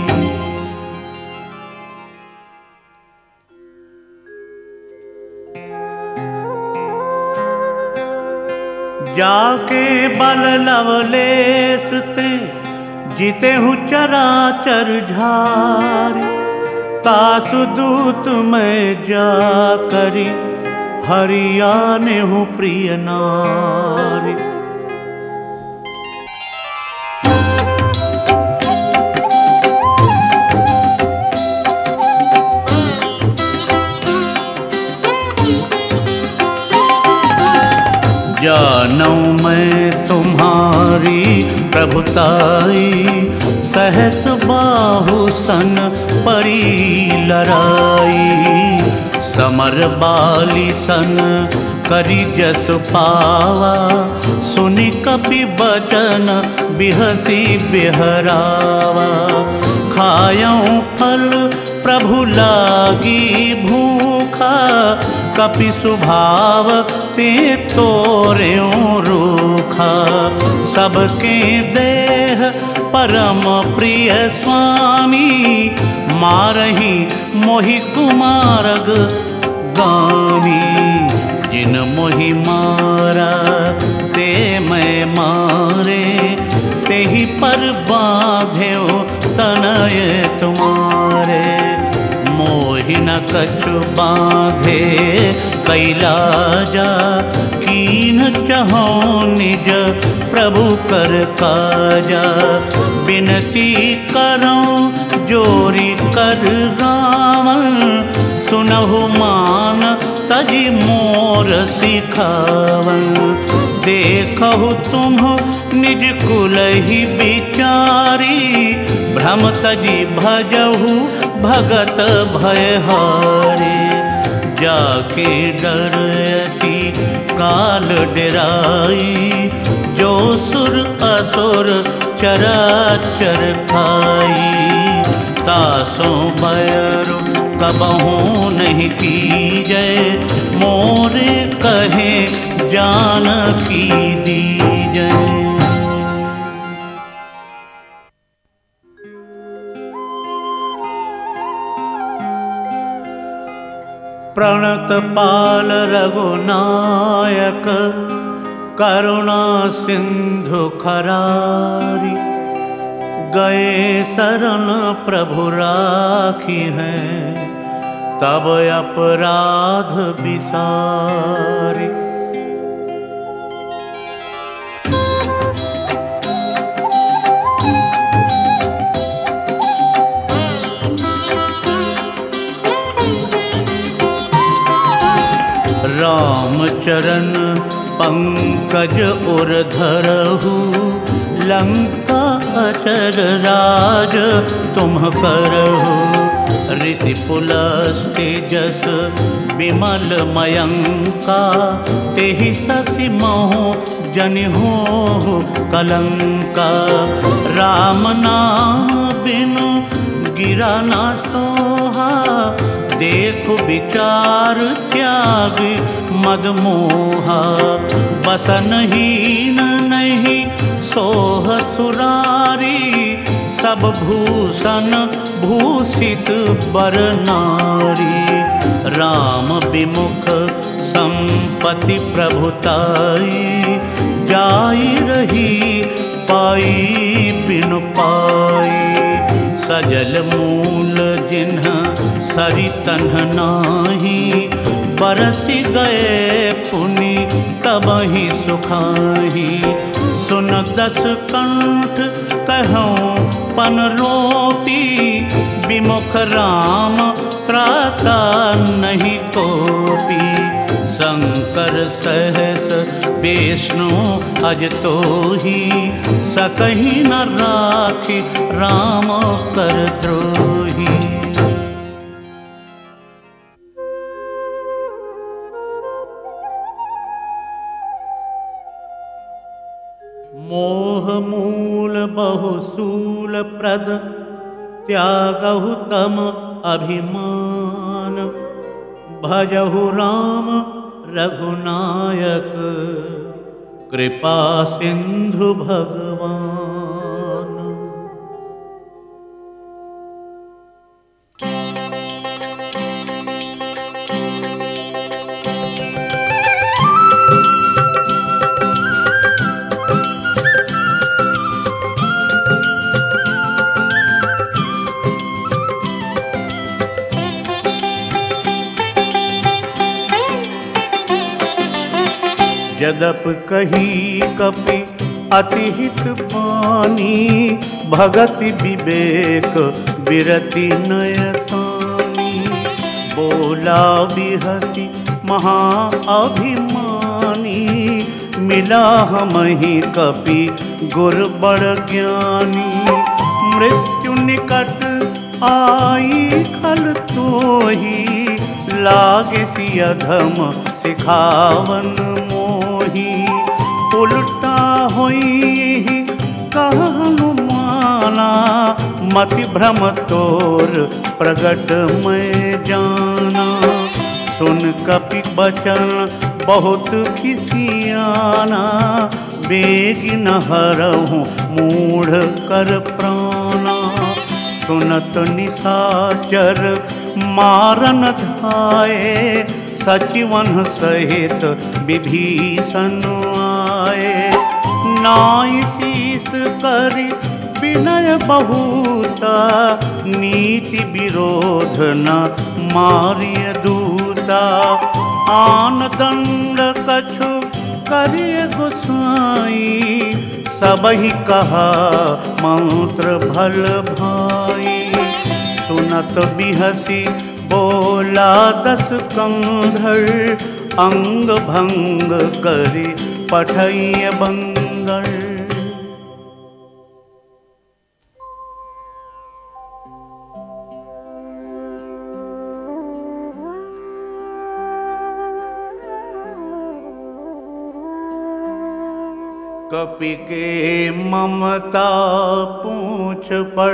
जाके बल लवले सुते, जीते हूँ चराचर झारी। तासु दूत मैं जा करी, हरियाने हूँ प्रिय नारी। जानू मैं तुम्हारी प्रभुताई। सहस बाहु सन परी लड़ाई। समर बाली सन करी जस पावा। सुनि कपि बचन बिहसी बिहरावा। खायऊं फल प्रभु लागी भूखा। कपि सुभाव ते तोर्यों रूखा। सबके देह परम प्रिय स्वामी, मारही मोहि कुमारग गामी। जिन मोहि मारा, ते मैं मारे ते ही पर बांध्यो तनय तुम्हारे मोहि न कछु बांधे, कैलाजा कीन चहो निज प्रभु कर काजा। बिनती करो, जोरी कर रावण, सुनहु मान तजी मोर सिखावन। देखहु तुम निज कुल ही बिचारी। भ्रम तजी भजहु, भगत भय हारे। जाके डरती काल डराई। जो सुर असुर चराचर खाई। तासों बैर कबहू नहीं की जय मोरे कहे जान की दी। प्रणत पाल रघुनायक करुणा सिंधु खरारी। गए शरण प्रभु राखी हैं तब अपराध विसारी राम चरण पंकज उर धरहु लंका अचर राज तुम करहु। ऋषि पुलस्तेजस विमल मयंका तेहि शशि राम नाम बिनु गिरा ना सोहा देख विचार त्याग मद मोहा बसन हीन नहीं, सोह सुरारी, सब भूषण भूषित बर नारी। राम विमुख संपति प्रभुताई जाई रही पाई बिनु पाई। सजल मूल जिन्ह सरि तन्ह नाही। बरस गए पुनि तबहि सुखाही। सुन दस कंठ कहूँ, पन रोपी विमुख राम त्राता नहीं कोपी। शंकर सहस विष्णु अज तो ही। सकही न राखी राम कर द्रोही। बहुसूल प्रद त्यागहु तम अभिमान। भजहु राम रघुनायक कृपा सिंधु भगवान यदप कही कपि अतिहित पानी, भगति विवेक विरति नयसानी बोला बिहसी महा अभिमानी, मिला हमहि कपि गुर बड़ ज्ञानी। मृत्यु निकट आई खल तोही, लागे सी अधम सिखावन होई कहनु माना, मति भ्रम तोर प्रगट मैं जाना। सुन कपि बचन बहुत खिसियाना, बेग न मूढ़ कर प्राणा। सुनत निशाचर मारन धाये, सचिवन सहित विभीषण आए नाई शीस विनय बहुता, नीति विरोध न मारिय दूता। आन दंड कछु करिय गोसाई, सबहि कहा मंत्र भल भाई। सुनत बिहसी बोला दस कंधर, अंग भंग करी पठैय कपि के ममता पूछ पर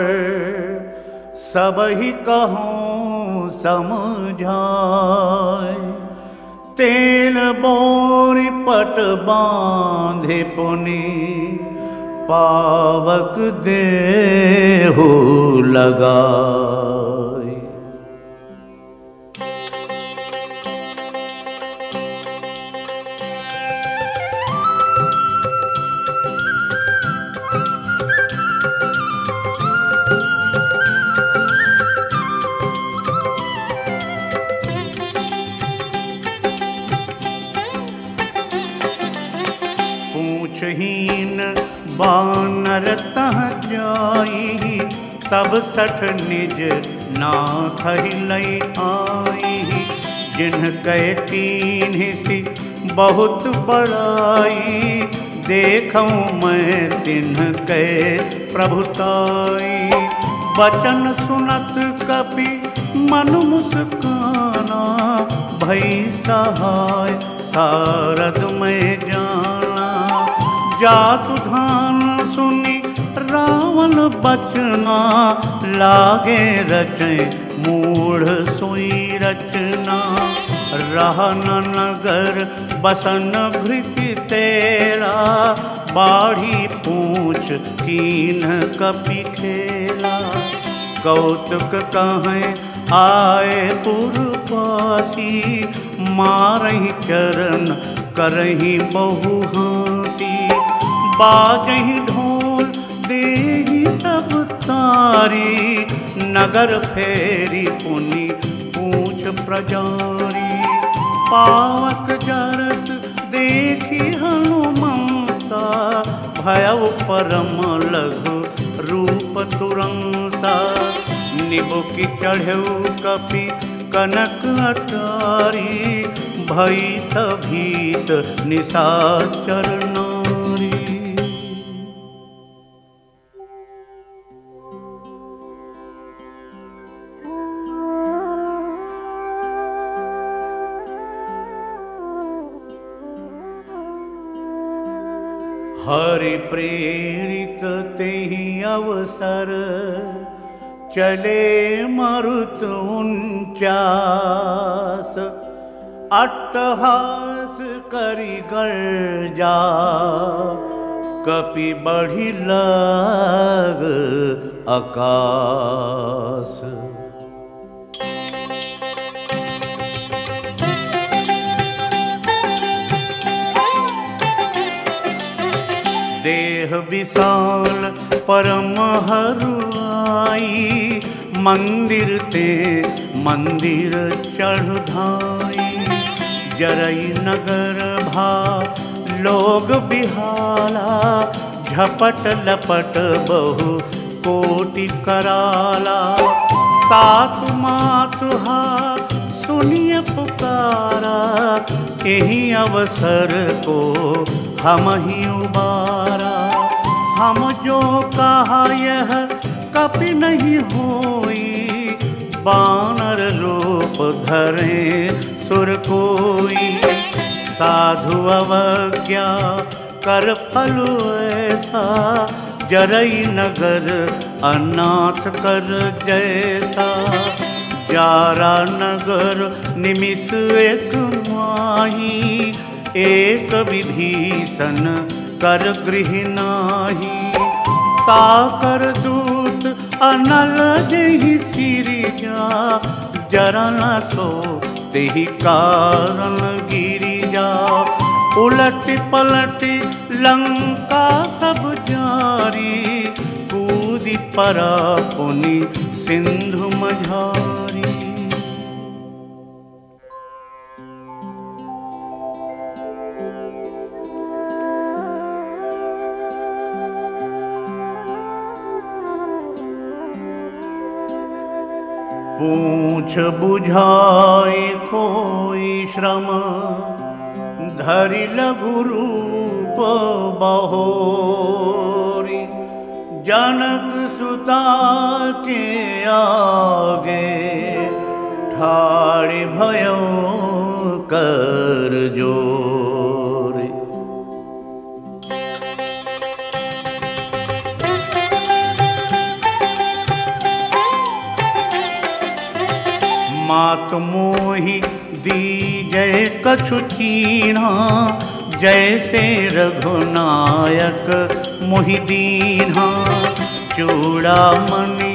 सब ही कहूँ समझाए। तेल बोरी पट बांधे पुनी पावक देहु लगा बानर तह जाई, तब सठ निज नाथ लई आई। जिन कह तीन सी बहुत बड़ाई देखूँ मैं तिन कह प्रभुताई वचन सुनत कपि मन मुस्काना, भई सहाय सारद में जाना। जातु धान सुनी, रावण बचना लागे रचे, मूढ़ सोई रचना। रहन नगर, बसन भृति तेरा, बाढ़ी पूछ कीन कपि खेला। कौतुक कहें, आए पुरपासी मारही चरण करही बहु हँसी बाजही ढोल देही सब तारी, नगर फेरी पुनि पूछ प्रजारी। पावक जरत देखी हनुमंता भयउ परम लघु रूप तुरंता। निबुकी चढ़ऊ कपि कनक अटारी, भई सभीत निशाचर हरि प्रेरित तेहि अवसर चले मरुत उनचास। अट्टहास करी गर्जा कपि बढ़ी लग आकाश देह विशाल परम हरुआई, मंदिर ते मंदिर चढ़धाई। जरई नगर भा, लोग बिहाला, झपट लपट बहु कोटि कराला। तात मातु हा सुनिय पुकारा यही अवसर को हम ही उबारा हम जो कहा यह कपि नहीं होई। बानर रूप धरे सुर कोई। साधु अवज्ञा कर फल ऐसा। जरई नगर अनाथ कर जैसा। जारा नगर निमिष एक माही। एक विभीषण कर गृह नाही ताकर दूत अनल जही सिरिजा जरा न सो तेहि कारण गिरिजा उलट पलट लंका सब जारी। कूदी परा पुनि सिंधु मझारी। पूछ बुझाए कोई श्रम। धरि लघु रूप बहोरी। जनक सुता के आगे ठाड़ भयो कर जोरी मात मोहि जय कछु चीना जैसे रघुनायक मोहि दीना चूड़ा मणि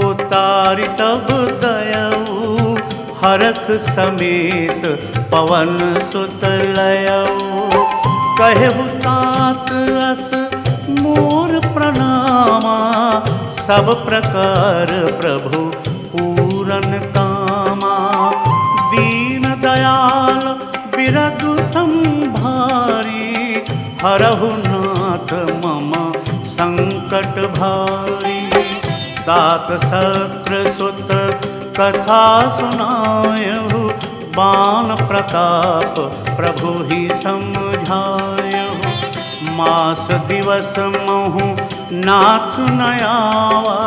उतार तब दयऊ। हरख समेत पवन सुत लयऊ। कहु तात अस मोर प्रणामा। सब प्रकार प्रभु पूरन कामा बिरदु संभारी हरहु नाथ मम संकट भारी। तात शक्र सुत कथा सुनायहु, बाण प्रताप प्रभु ही समझायहु। मास दिवस महु नाथ नयावा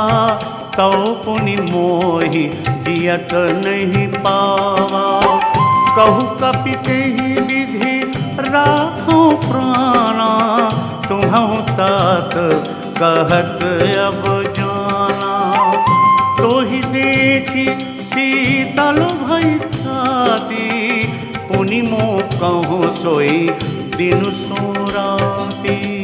तो पुनि मोहि जियत नहीं पावा। कहु कपि कही विधि राखो प्राणा। तुम्हु तात कहत अब जाना। तो ही देखी शीतल भई छाती। पुनि मो कहूँ सोई दिन सोराती।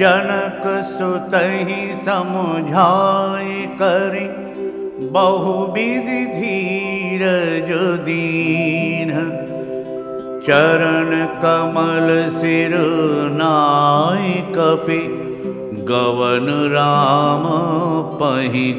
जनक सुतहि समझाय करि बहु विधि धीरज दीन चरण कमल सिर नाय कपि गवन राम पही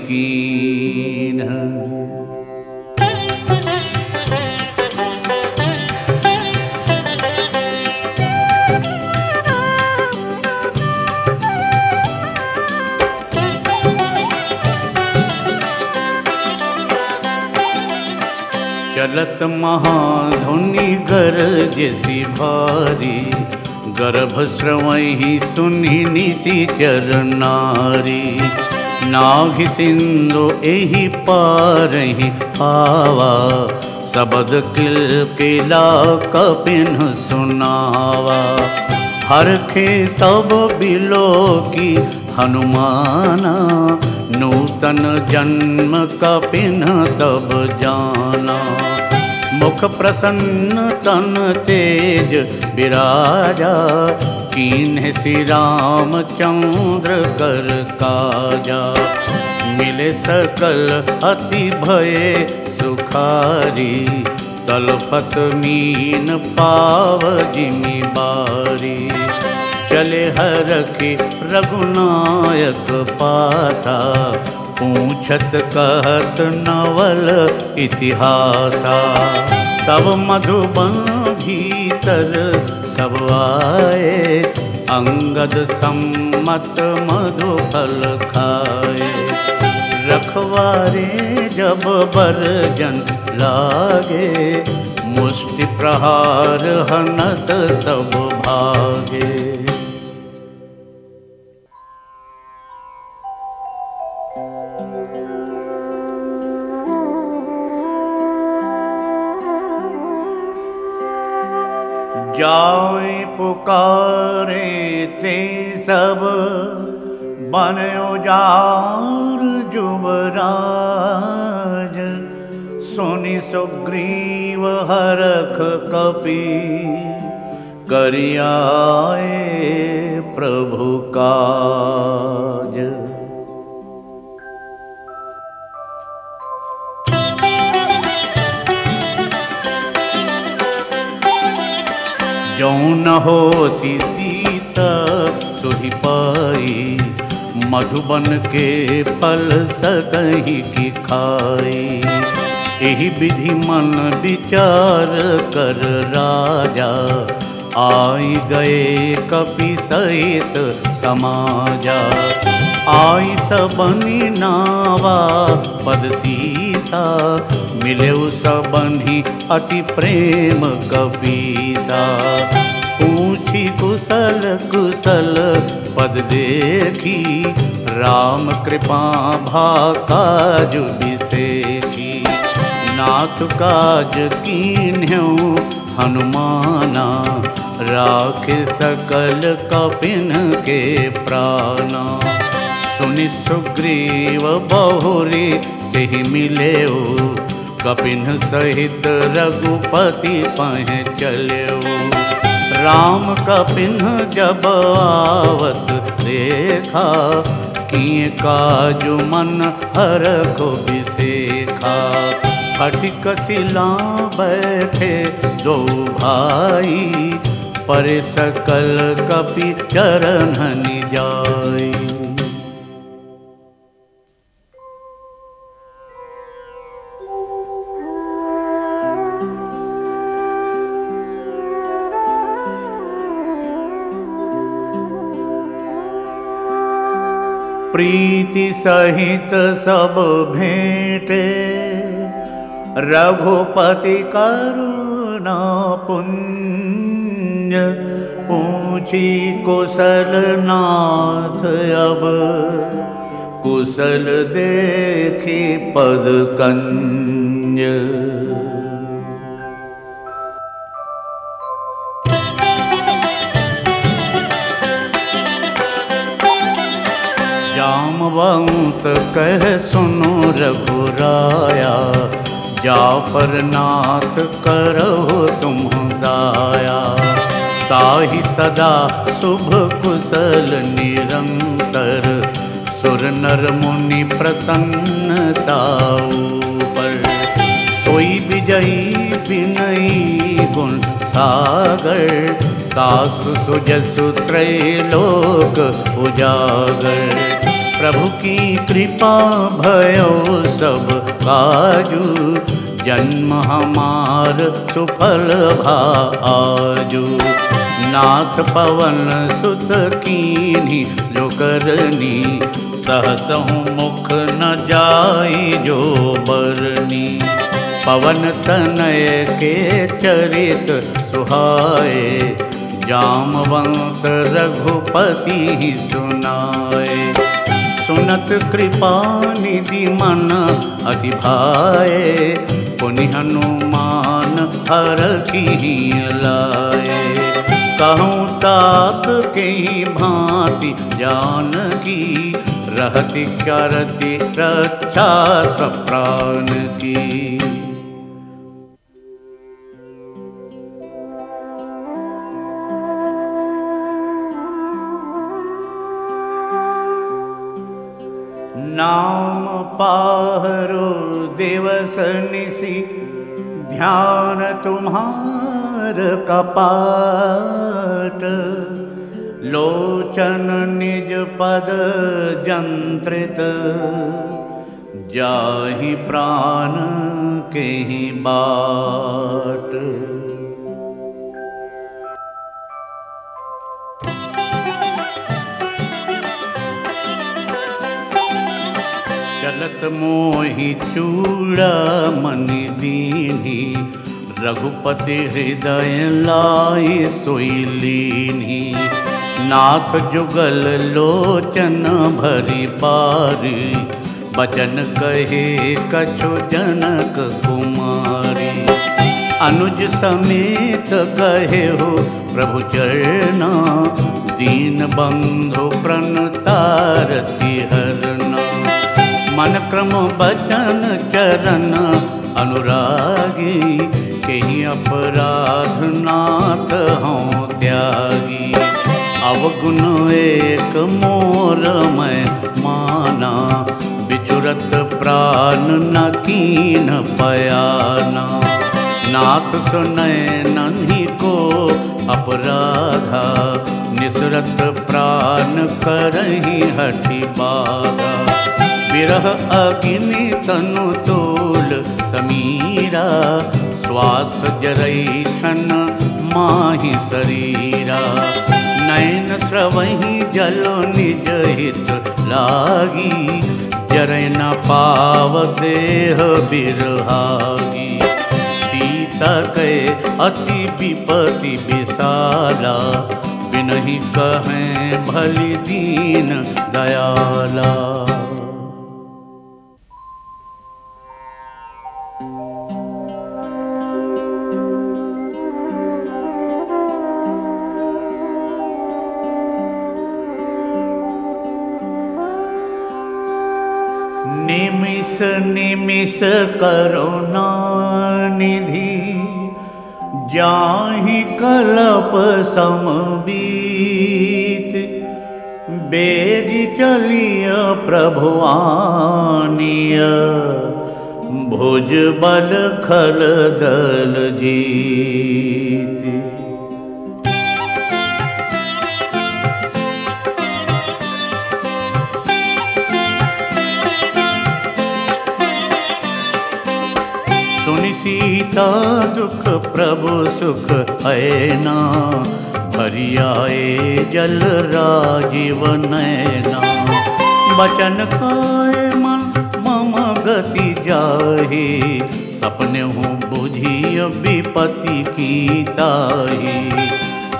चलत महाधुनि गरजसी भारी, गर्भ श्रवही सुनि निशिचर नारी। नाघि सिंधु एहि पारहि आवा, सबद किल किला कपिन सुनावा। हरखे सब बिलो की हनुमाना नूतन जन्म कपिन तब जाना। मुख प्रसन्न तन तेज विराजा कीन्ह श्री राम चंद्र कर काजा। मिले सकल अति भय सुखारी, तलपत मीन पाव जिमी बारी। चले हरखी रघुनायक पासा, पूछत कहत नवल इतिहासा। तब मधुबन भीतर सब आए, अंगद सम्मत मधुफल खाए। रखवारे जब बरजन लागे, मुष्टि प्रहार हनत सब भागे। जाए पुकारे ते सब बन उजार जुबराज सुनि सुग्रीव हरख कपि करियाए प्रभु काज जौन होती सीता सुधि पाई? मधुबन के फल सकही की खाई। यही विधि मन विचार कर राजा, आई गए कपि सहित समाजा। आई सबनी नावा, पद सीसा मिले सबनी अति प्रेम कपीसा पूछी कुशल कुशल पद देखी, राम कृपा भा काजु विसेखी। नाथ काज कीन्ह्यऊ हनुमाना, राख सकल कपिन के प्राणा। सुनि सुग्रीव बहुरी मिले कपिन सहित रघुपति पह चलो राम कपिन जब आवत देखा, किए काजु मन हर को विसेखा फटिक सिला बैठे दो भाई, पर सकल कपि चरण जाई। प्रीति सहित सब भेंटे। रघुपति करुणा पुंज पूछी कुशल देखी पद जामवंत कह सुनो रघुराया, जा पर नाथ करो तुम दाया। ताहि सदा शुभ कुशल निरंतर, सुर नर मुनि प्रसन्नताऊ पर सोई विजयी विनयी गुण सागर तासु सुजसु त्रैलोक उजागर। प्रभु की कृपा भयो सब काजू। जन्म हमार सुफल भा आजू। नाथ पवन सुत कीनी, जो करनी सहसहु मुख न जाई जो बरनी। पवन तनय के चरित सुहाए, जामवंत रघुपति सुनाए। सुनत कृपा निधि मन, अति भाए, पुनि हनुमान हर की लाए। कहूँ तात के भांति जान की रहती करती रक्षा प्राण की। नाम पाहरो दिवस ध्यान तुम्हार कपाट। लोचन निज पद जंत्रित। जाहि प्राण के बाट चलत मोहि चूड़ा मन दीनी। रघुपति हृदय लाई सोईलीनी नाथ जुगल लोचन भरी बारी बचन कहे कछु जनक कुमारी। अनुज समेत कहे हो प्रभु चरना दीन बंधु प्रणतारति हरना मन क्रम बचन चरण अनुरागी, कहीं अपराध नाथ हों त्यागी। अवगुण एक मोर मैं माना, बिचुरत प्राण न कीन पयाना। नाथ सुनय नन्ही को अपराधा, निसरत प्राण करही हठी बागा विरह अग्नि तनु तोल समीरा, श्वास जरई छन माही शरीरा। नैन स्रवही जलो निज हित लागी, जरै न पाव देह बिरहागी। सीता के अति विपति विशाला, बिनहि कहें भली दीन दयाला। निमिष करुणा निधि जाहि कलप समबीत बेग चलिय प्रभुआनिय भुज दल जीत सीता दुख, प्रभु सुख ऐना भरियाए जल राजीव नैना। बचन काय मन, मम गति जाहे। सपने हूँ बुझी विपति की ताही।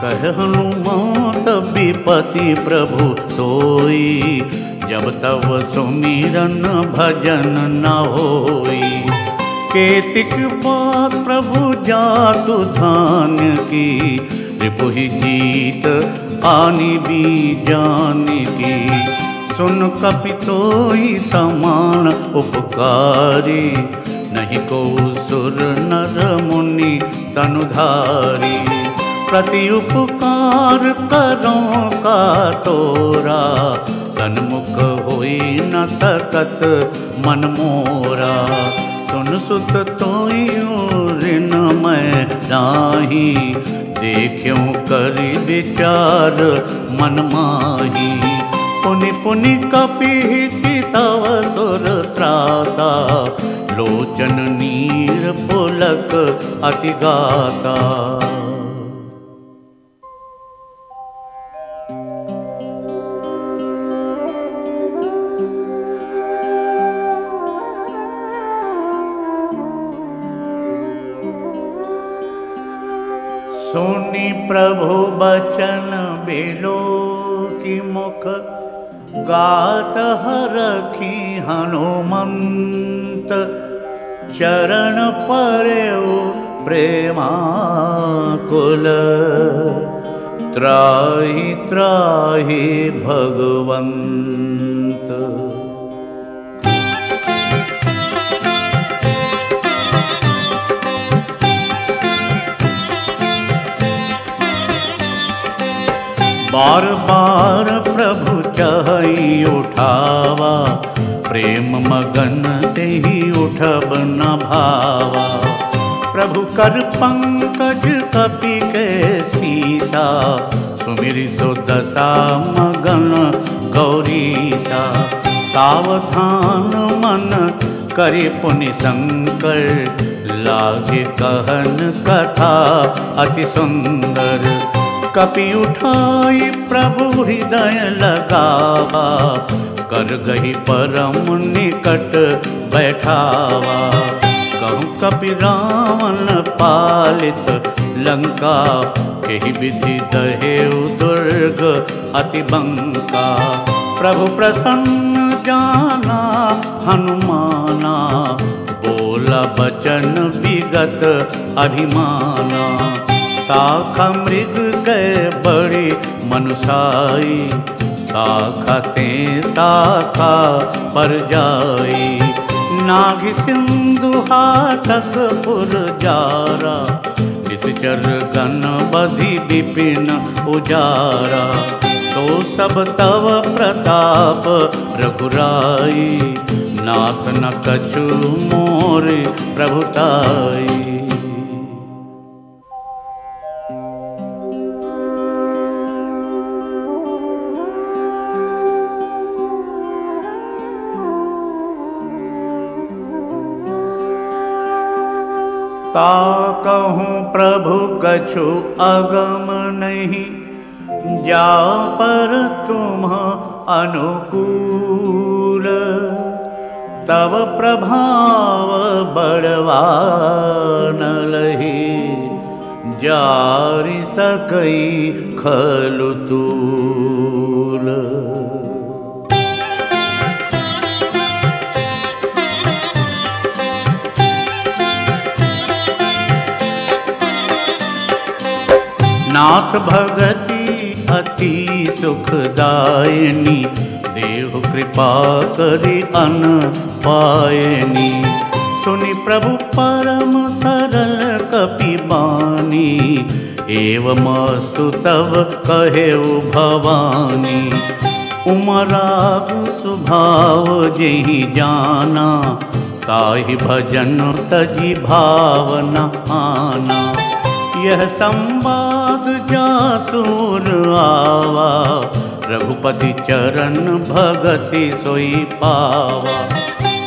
कह हनुमत विपति प्रभु सोई। जब तब सुमिरन भजन न होई। केतिक बात प्रभु जातु धान की। रिपुहि जीत आनी भी जान की। सुन कपितोई समान उपकारी। नहीं को सुर नर मुनि तनुधारी। प्रति उपकार करो का तोरा। सन्मुख होई न सकत मन मोरा। सुन सुत मैं नाही देखूं करी विचार मन माही। पुनि पुनि कपि तव सुर त्राता लोचन नीर पुलक अति गाता सुनि प्रभु बचन बेलो की मुख गात हरखी हनुमंत चरण परे प्रेमाकुल। त्राहि त्राहि भगवंत बार बार प्रभु चहई उठावा, प्रेम मगन ते ही उठब न भावा। प्रभु कर पंकज कपि के सीसा, सुमिरि सो दशा मगन गौरीसा। सावधान मन करे पुनि शंकर लागे कहन कथा अति सुंदर। कपि उठाई प्रभु हृदय लगावा, कर गही परम निकट बैठावा। कहूँ कपि रावण पालित लंका, केहि विधि दहे दुर्ग अति बंका। प्रभु प्रसन्न जाना, हनुमाना, बोला बचन विगत अभिमाना। शाखा मृग गए बड़ी मनुषाई शाखा ते शाखा पर जाई। नाग सिंधु हाटक पुर जारा निश्चर गण बधि विपिन उजारा। तो सब तव प्रताप रघुराई, नाथ न कछु मोर प्रभुताई। प्रभु कछु अगम नहीं जा पर तुम अनुकूल। तब प्रभाव बड़वा न लही जारी सकई खलु नाथ भगति अति सुखदायनी, देव कृपा करी अन पायनी। सुनि प्रभु परम सरल कपि बानी एवमस्तु तव कहे भवानी। उमराग स्वभाव जही जाना, ताहि भजन तजी भावना आना। यह संवाद जासुर आवा? रघुपति चरण भगति सोई पावा।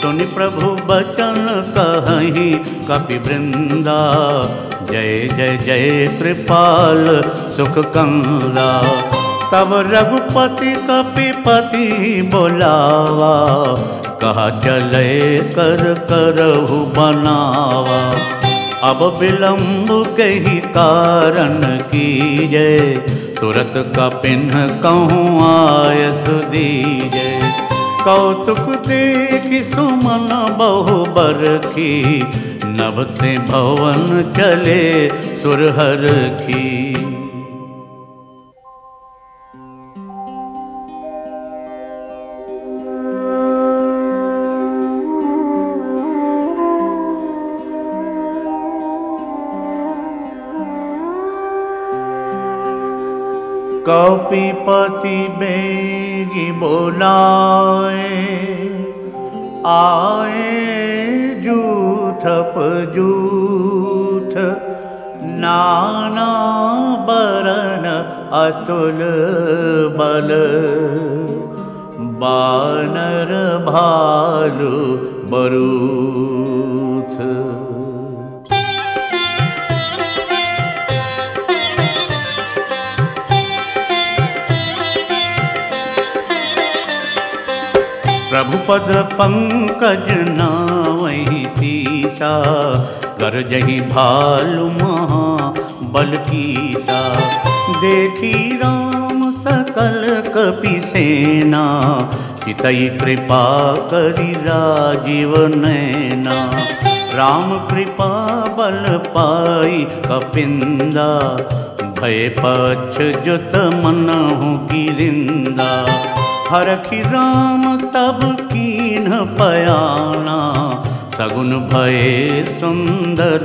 सुनि प्रभु बचन कहीं कपि वृंदा। जय जय जय कृपाल सुख कंदा। तब रघुपति कपिपति बोलावा, कहा चले कर करहु बनावा। अब विलंब कही कारण की जय तुरत का पिन्ह कहूँ आय सुदीजय कौतुक देख सुमन बहु की नभते भवन चले सुरहर की। कौपीपति बेगी बोलाए आए जूठप जूठ नाना बरन अतुल बल बानर भालू बरूथ प्रभुपद पंकज नावही सीसा, कर जही भालु महा बल कीसा देखी राम सकल कपि सेना, चितई कृपा करी राजीव नैना। राम कृपा बल पाई कपिंदा, भय पक्ष जुत मनहु गिरिंदा हरखि राम तब पयाना, सगुन भये सुंदर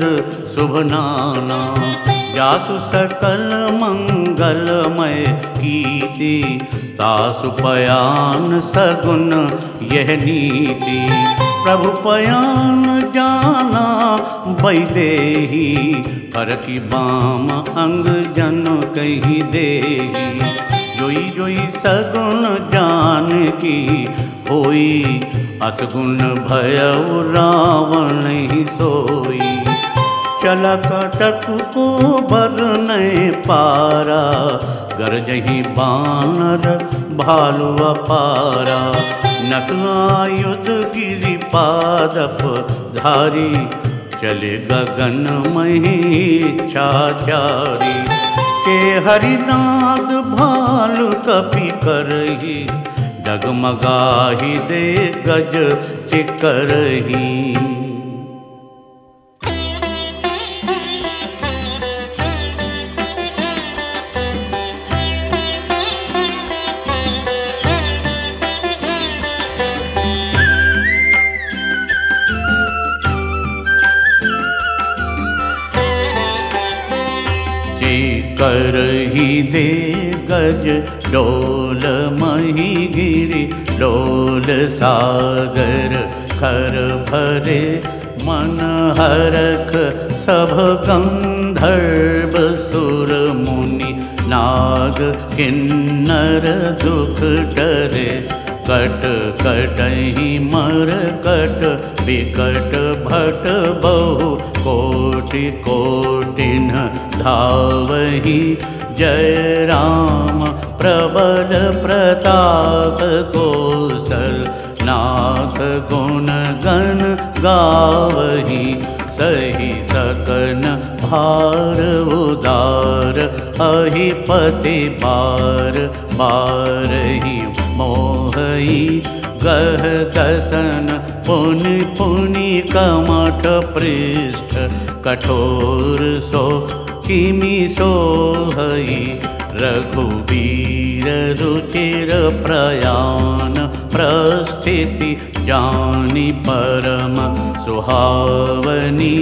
शुभ नाना। जासु सकल मंगलमय कीति तासु पयान सगुन यह नीति। प्रभु पयान जाना बैदेही हर की बाम अंग जन कही देही। जोई जोई सगुण जान की होई। असगुण भय रावण ही सोई। चल कटक को बर नहीं पारा गरजही बानर भालु अपारा नक आयुध गिरी पादप धारी। चले गगन मही चाचारी के हरिनाद भालु कपि करही। डगमगाही दे गज चिकरही कर ही दे गज डोल मही गिरी डोल सागर खर भरे मन हरख सब गंधर्व सुर मुनि नाग किन्नर दुख डरे कट कटही मर कट विकट भट बहु कोटि कोटिन धावही। जय राम प्रबल प्रताप कौशल नाथ गुण गण गावही। सही सकन भार उदार अहि पति बार बार ही दसन पुनि पुनि कमठ पृष्ठ कठोर सो किमि सोहई रघुबीर रुचिर प्रयाण प्रस्थिति जानी परम सुहावनी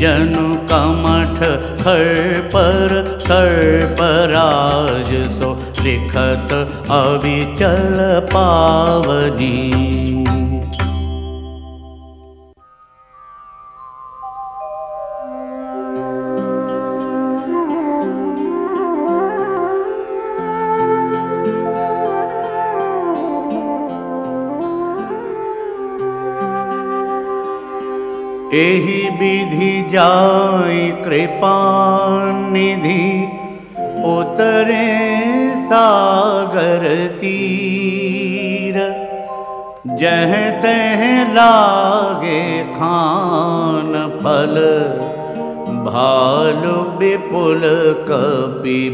जनु कमठ खर पर सर्पराज सो लिखत अविचल पावनी। एहि विधि जाय कृपा निधि उतरे सागर तीर जह तह लागे खान फल भालु विपुल कपिबीर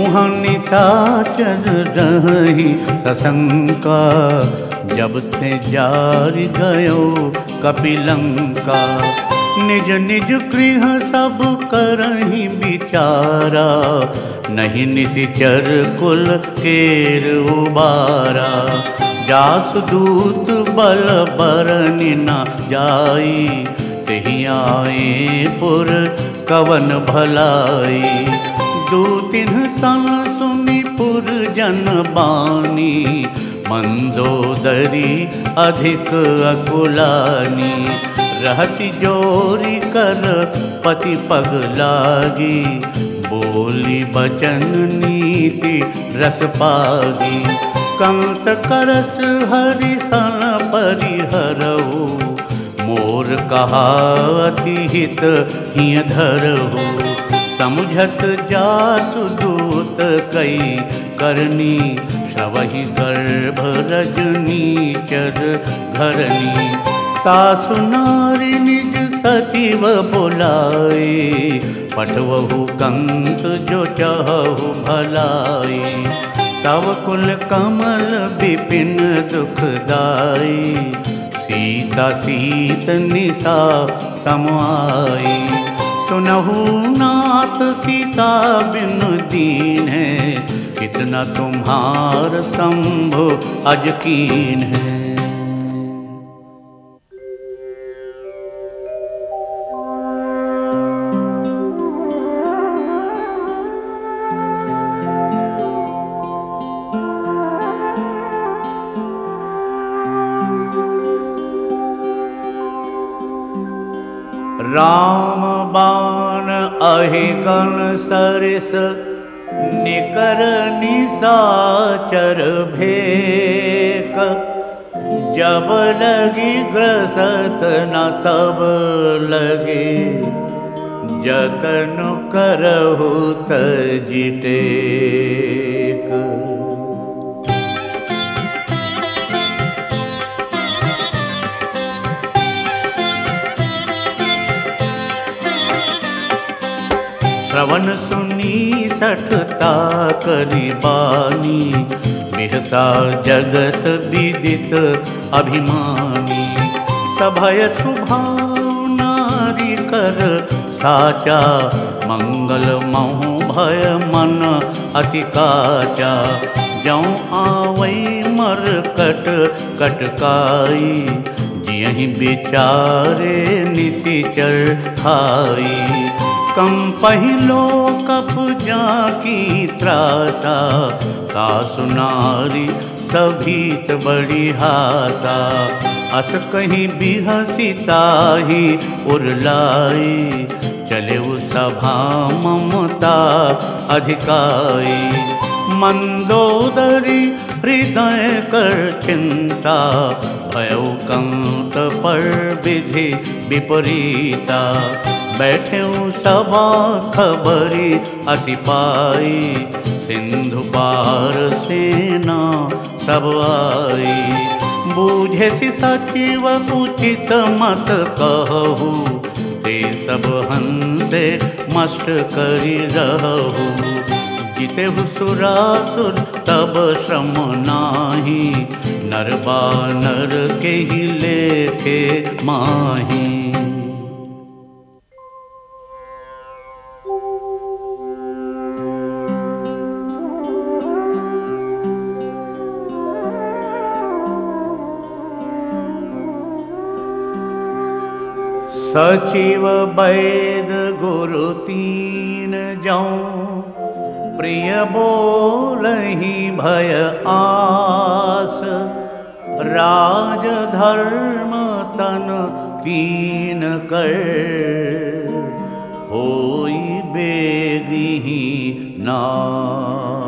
उहाँ निशाचर रही ससंका जब थे जार गयो कपिलंका। निज निज गृह सब करही बिचारा। नहीं निशिचर कुल केर उबारा। जास दूत बल बरनि न जाई। तही आए पुर कवन भलाई। दू तिन सन सुनिपुर जन बानी, मंदोदरी अधिक अकुलानी। रहसी जोरी कर पति पग लागी, बोली बचन नीति रस पागी। कंत करस हरि सन परिहरऊ, मोर कहा अति हित हिय धरहु समुझत जासु दूत कई करनी श्रवहि गर्भ रजनी चर घरनी। तासु नारी निज सचिव बुलाए पठवहु कंत जो चहु भलाई। तव कुल कमल विपिन दुखदाई, सीता सीत निशा समाई सुनहु नाथ सीता बिन दीन है। कितना तुम्हार संभो अजकीन है। अहिगन सरिस निकर निसाचर भेक। जब लगी ग्रसत न तब लगे जतन करहु तजिटेक श्रवण सुनी सठता करिबानी बिहसा जगत विदित अभिमानी। सभय सुभाव नारी कर साचा। मंगल महु भय मन अति काचा। जौ आवई मर कट कटकाई। जियहि बिचारे निशिचर खाई। कम पहिलो कप जाकी त्रासा का सुनारी सभीत बड़ी हासा। अस कहीं बिहसिता ही उरलाई चले सभा ममता अधिकाई। मंदोदरी हृदय कर चिंता, भयो कंत पर विधि विपरीता। बैठे सभा खबरी असिपाई सिंधु पार सेना सब आई। बूझे सि सचिव उचित मत कहू, ते सब हंसे मस्त करी रहू। जिते सुरासुर, तब श्रम नाही। नर के ही लेखे माही। सचिव वैद गुरु तीन जाऊँ प्रिय बोलही भय आस। राज धर्म तन तीन कर। होई बेगी नास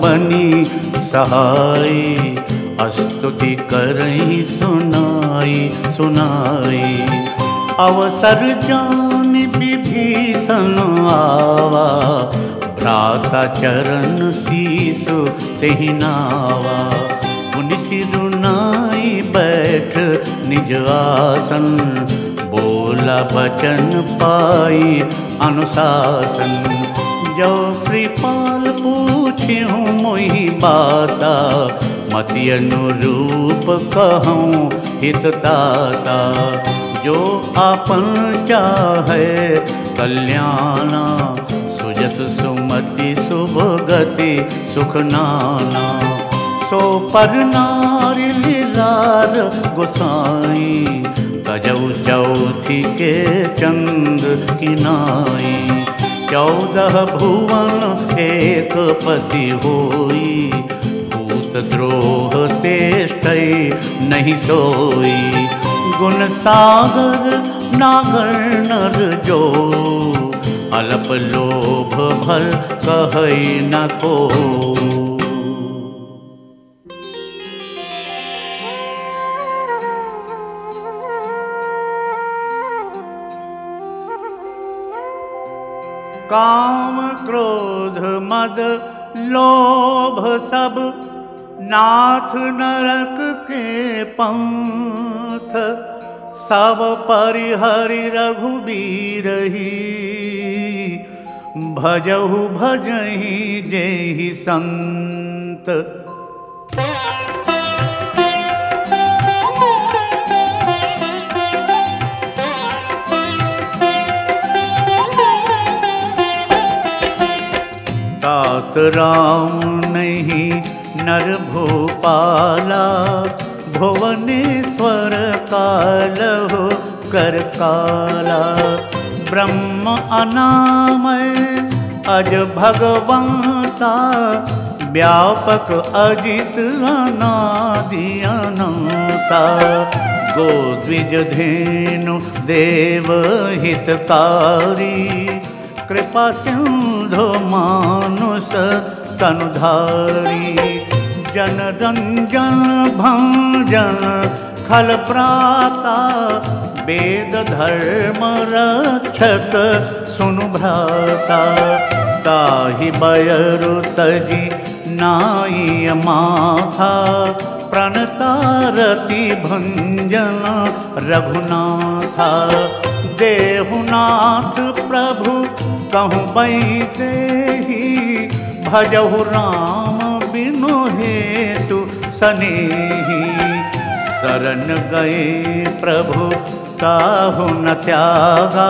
बनी सहाय स्तुति करई सुनाई सुनाई। अवसर जान विभीषण आवा, भ्राता चरण शीसु तेहि नावा। मुनि बैठ निज आसन, बोला बचन पाई अनुशासन। जो कृपाल पूछी मोही मति अनुरूप कहूँ हितताता जो आपन चाहे कल्याणा, सुजस सुमति, शुभ गति, सुख नाना। सो पर नारी लीलार गोसाई तजऊ चौथी के चंद किनाई चौदह भुवन एक पति होई। भूत द्रोह तेष्ट नहीं सोई। गुण सागर, नागर, नर जो। अल्प लोभ भल कह न को। काम क्रोध मद लोभ सब, नाथ नरक के पंथ। सब परिहरि रघुबीर ही, भजहु भजही जेहि संत। तात राम नहीं नर भूपाला, भुवनेश्वर काल हो कर काला। ब्रह्म अनामय, अज भगवंता, व्यापक अजित अनादि अनंता। गो द्विज धेनु देव हितकारी कृपा सिंधु मानुष तनुधारी जन रंजन भंजन खल प्राता वेद धर्म रक्षक सुनु भ्राता ताहि बयरु तजी नाई माथा, प्रणतारति भंजन रघुनाथा। देहुनाथ प्रभु, कहूँ बैसे ही, भजहु राम बिनु हेतु सनेही। शरण गए प्रभु काहु न त्यागा,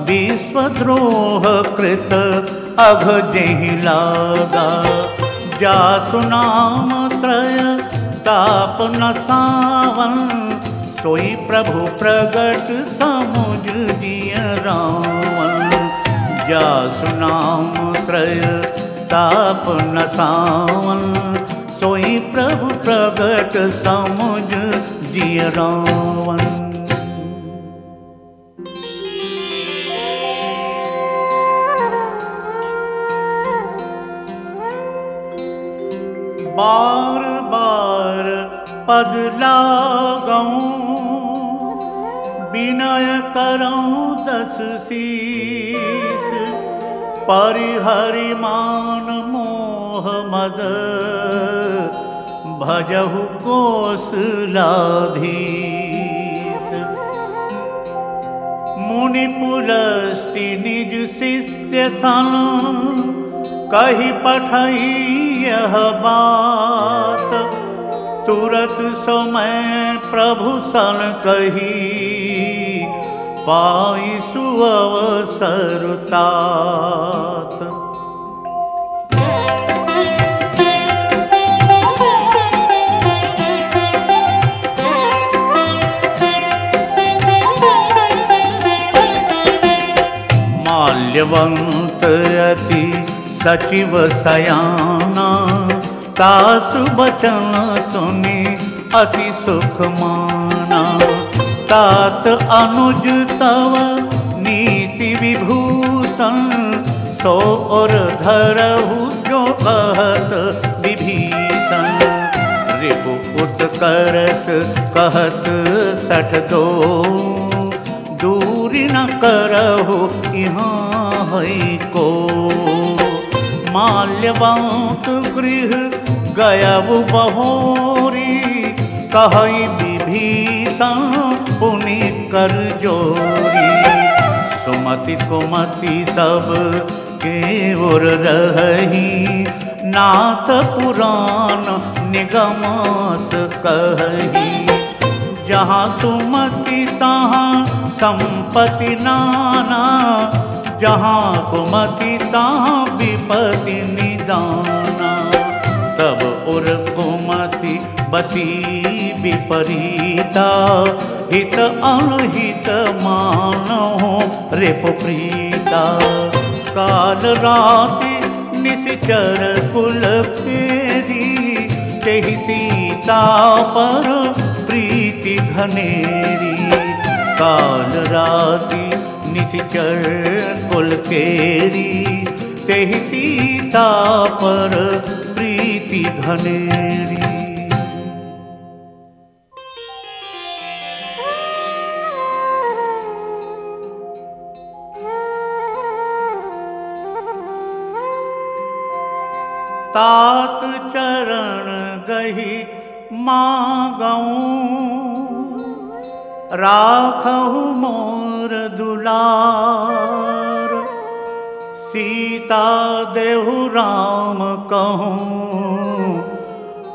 विश्वद्रोह कृत अघ जेहि लागा। जा सुनाम त्रय, ताप न सावन सोई प्रभु प्रगट समुझ दिय रावण। जा सुनाम त्रय ताप न सावन। सोई प्रभु प्रगट समुझ दिय रावण। बार पद लागऊं विनय शीस परिहरिमान मोह मद भजहु कोसलाधीश मुनि पुलस्ति निज शिष्य सन कही पठई यह बात तुरत समय प्रभु सन कही पाई सुअवसरतात। माल्यवंत अति सचिव सयाना तासु बचन सुनी अति सुख माना तात अनुज तव नीति विभूषण, सो और धरहु जो कहत विभीषण। रिपु उत्कर्ष कहत सठ दो, दूरी न करहु यहाँ को। माल्यवंत गृह गयबु बहोरी। कहई विभीषण पुनि कर जोरी। सुमति कुमति सब के ओर रही। नाथ पुराण निगमास कही। जहाँ सुमति तहाँ संपत्ति नाना। जहाँ कुमति तहाँ विपति निदाना। बसी विपरीता, हित अनहित मानो रेप प्रीता काल राति निश्चर कुल फेरी, तेहि सीता पर प्रीति घनेरी काल राति निश्चर कुल केरी तेहि सीता पर प्रीति घनेरी तात चरण गही मागऊं। राखहु मोर दुलार। सीता देहु राम कहूँ,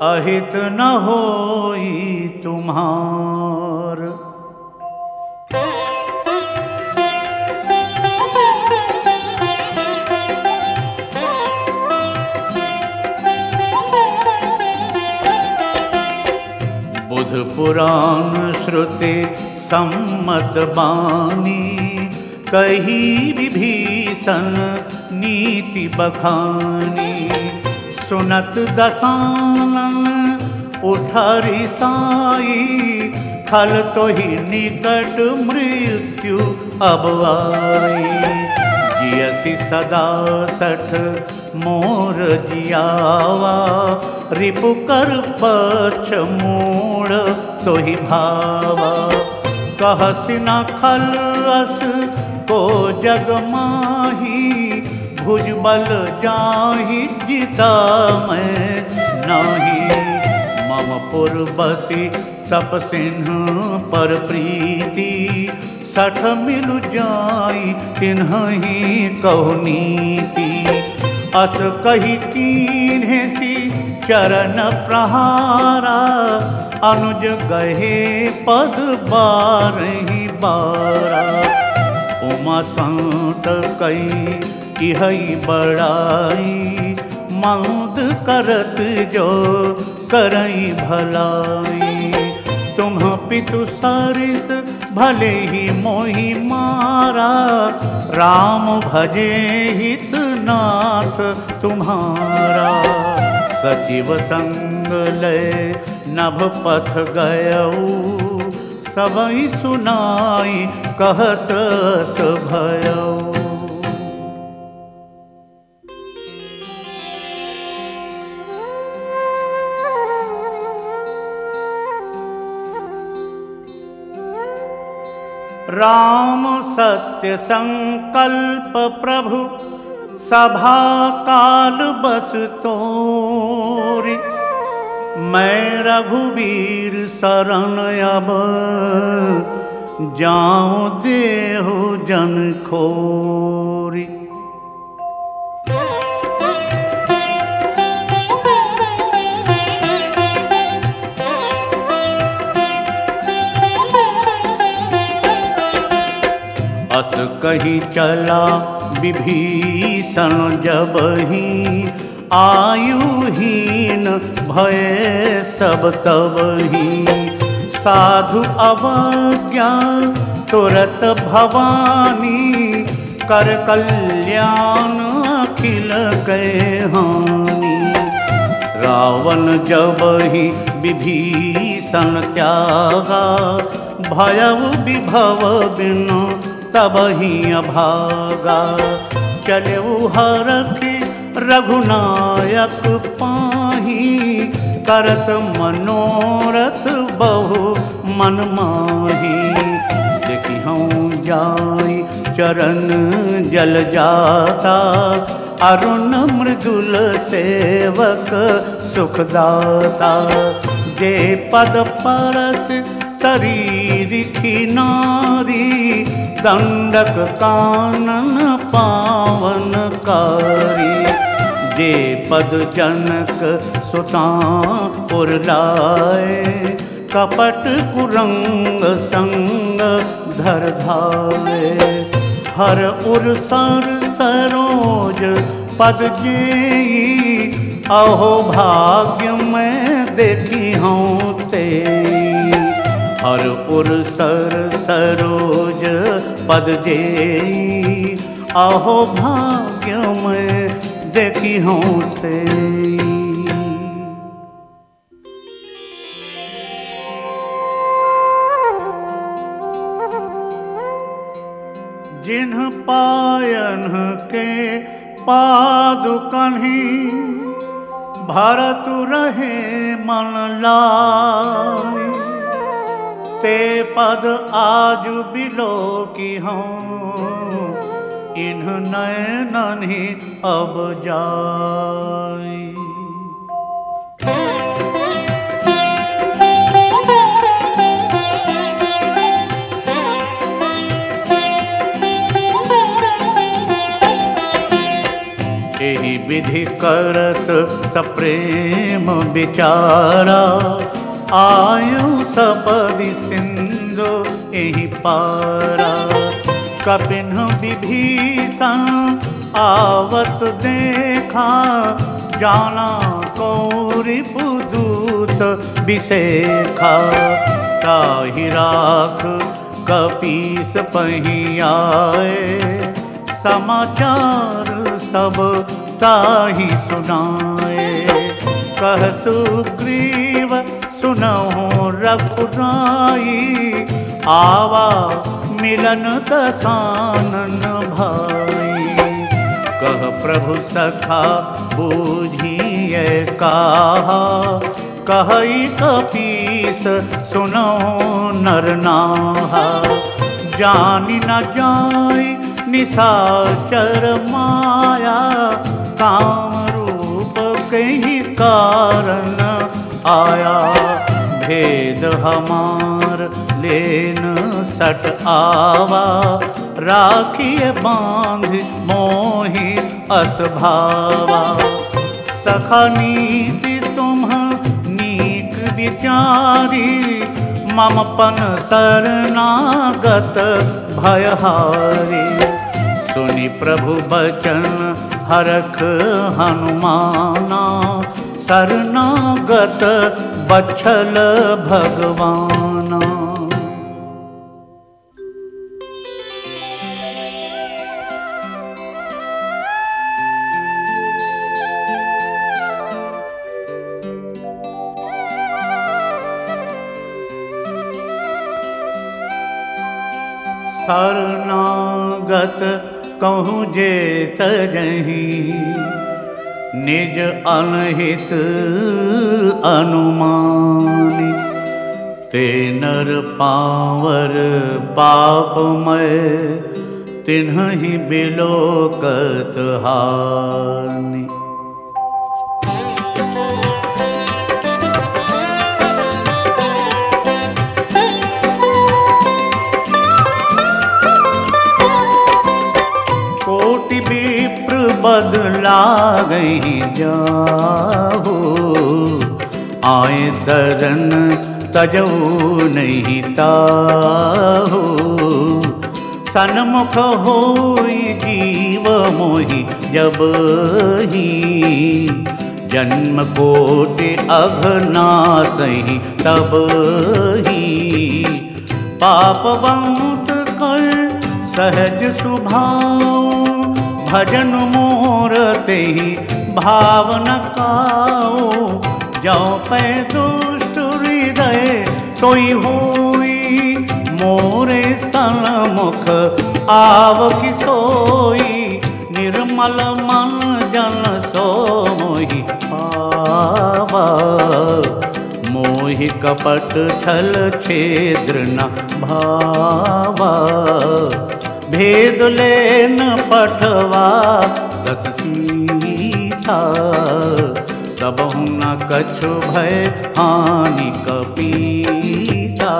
अहित न होई तुम्हार। बुध पुराण श्रुति सम्मत बानी। कही विभीषण नीति बखानी। सुनत दसानन उठरी साई खल तो ही निकट मृत्यु अब आई। जियसी सदा सठ मोर जियावा। रिपु कर पक्ष तो ही भावा। कहसी न खल अस को जग माही भुजबल जाही जिता मैं नाही। मम पुर बसी तप सिंह पर प्रीति सठ मिल जाई तिन्हि नीति। अस कही तीन सी, चरण प्रहारा। अनुज गहे पद बारही बारा। उमा संत कई इहई बड़ाई। मंद करत जो करई भलाई। तुम पितु सरिस भले ही मोहि मारा, राम भजे हित नाथ तुम्हारा। सचिव संग लय नभ पथ गय सब सुनाई कहत भयऊ राम सत्य संकल्प प्रभु, सभा काल बस तोरी। मैं रघुवीर शरण अब जाऊँ देहु जन खोरी। कही चला विभीषण जब ही आयुहीन भय सब तब ही। साधु अवज्ञा तुरत भवानी कर कल्याण अखिल कै हानि। रावण जब ही विभीषण त्यागा भयव विभव बिनु तब ही अभागा चले हरखी रघुनायक पाही। करत मनोरथ बहु मन माही। देखी हूँ जाई चरण जल जाता, अरुण मृदुल सेवक सुखदाता। जे पद परस शरीरिखी नारी दंडक कानन पावन कारी। जे पद जनक सुता पुर लाए कपट कुरंग संग धर धाए। हर उर सर सरोज पद जेई, अहो भाग्य मैं देखी हूँ तेई। हर उर सर सरोज पद जेई। आहो भाग्य में देखी हूँ तेई जिन्ह पायन के पादुकन्ही भरत रहे मन लाई ते पद आज बिलो की हूँ। इन्ह नयन ही अब जाई। विधि करत सप्रेम विचारा। आयु सपदि सिंधु एहि पारा। कपिन विभीषण आवत देखा, जाना कौरि बुदूत विशेखा। ताहि राख कपीस पहियाए, समाचार सब ताही सुनाए। कह सुग्रीव सुनहो रघुराई। आवा मिलन दसानन भाई। कह प्रभु सखा, बूझिए कहा। कहई कपीस सुनो नरनाहा जानी न जाई निशाचर माया। काम रूप कहीं कारण आया। भेद हमार लेन सट आवा। राखिए बाँध मोहि असभावा सखा नीति तुम नीक विचारी, ममपन शरणागत भयहारी। सुनि प्रभु बचन हरख हनुमाना शरणागत बछल भगवाना। शरणागत कहूँ जे तजही निज अनहित अनुमानी ते नर पावर पापमय तिन्हि बिलोकत हानि बदला गई जाहो आए शरण तजो नहीं ताहो। सन्मुख हो जीव मोहि जब ही। जन्म कोटि अघनासही तब ही। कर सहज सुभाव भजन मोर ते भावन काओ। जो पै दुष्ट हृदय, सोई हुई मोरे सन्मुख आव की सोई। निर्मल मन जन सो मोहि पावा। मोहि कपट छल छेद्र न भावा। भेद लेन पठवा दस सीसा तब न कछु भय, हानि कपीसा।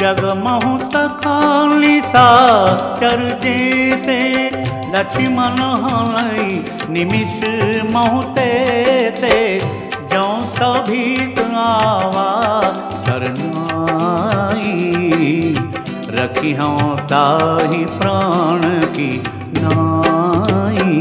जगमहु सखाली सा, चर जेते। लक्ष्मण हलई निमिष महुते ते जौ सभीत आवा सरनाई रखी हूँ ताही प्राण की नाई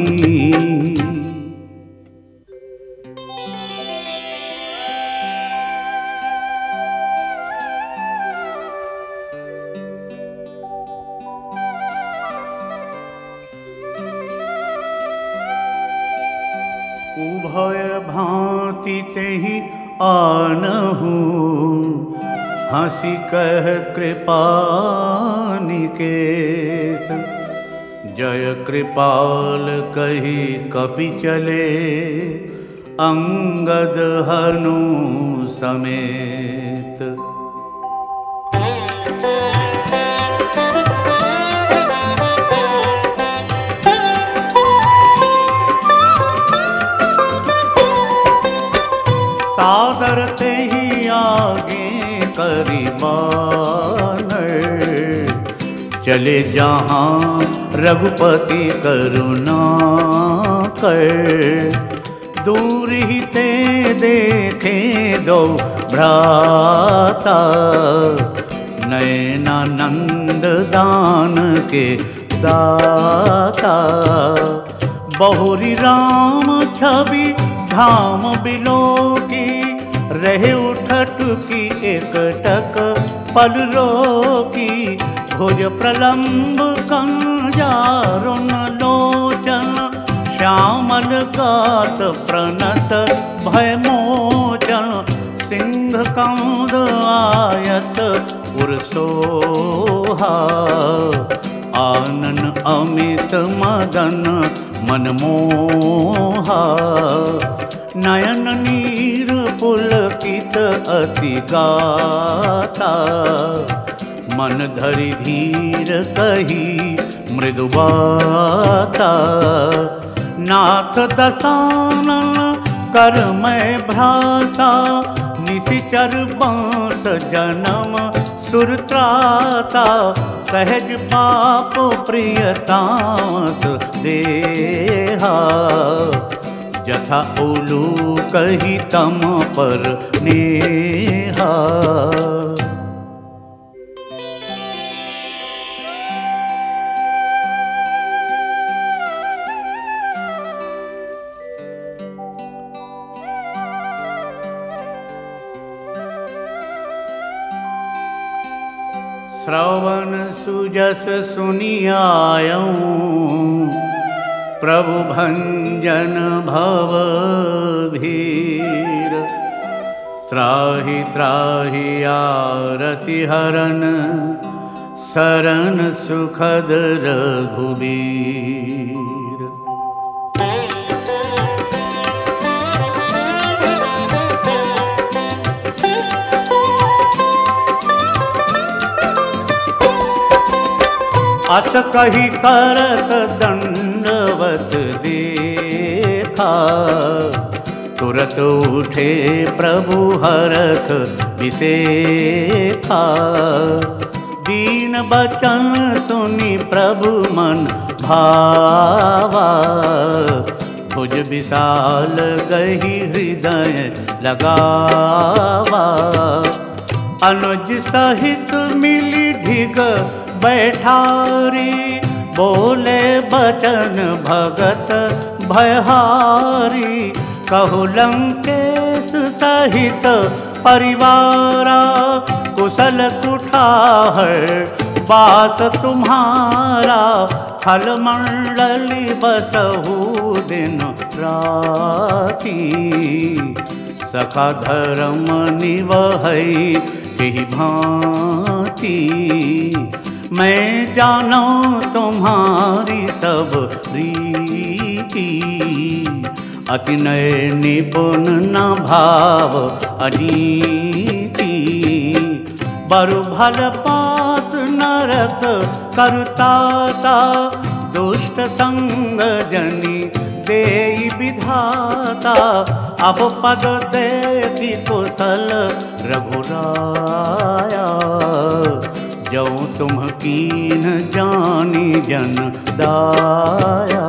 उभय भांति ते ही आनहु। हँसी कह कृपा निकेत। जय कृपाल कही कपि चले, अंगद हनु समेत। सादर ते ही आगे करीबान चले जहाँ रघुपति करुणा कर। दूर ही ते देखे दो भ्राता। नयनानंद दान के दाता। बहुरी राम छवि धाम बिलो की रहे उठट की एक टक, पल रोकी, भुज प्रलंब कंजारुन लोचन, श्यामल गात प्रणत, भय मोचन, सिंह कौद आयत, पुरसोहा। आनन अमित मदन मनमोहा नयन नीर पुलकित अति गाता। मन धरि धीर कही मृदुबाता नाथ दसानन कर मैं भ्राता। निशिचर बाँस जन्म सुरत्राता सहज पाप प्रियतास देहा। यथा ओलोकी पर नेहा। श्रवण सुजस सुनिय प्रभुभञ्जन भव भीर त्राहि रघुबीर। अस कही करत कहितद दंडवत देखा। तुरत उठे प्रभु हरख विशेखा। दीन बचन सुनी प्रभु मन भावा। भुज विशाल गही हृदय लगावा। अनुज सहित मिली ढिग बैठारी। बोले बचन भगत भयहारी कहु लंकेश सहित परिवारा कुशल तुठाहर बास तुम्हारा थल मंडली बसहु दिन राती। सखा धर्म यही भांति मैं जानो तुम्हारी सब रीति अति नय निपुण न भाव अनीति। बरु भल पास नरक करताता, दुष्ट संग जनी दे विधाता। अब पद देखी कुशल रघुराया। जो तुम कीन जानी जन दाया।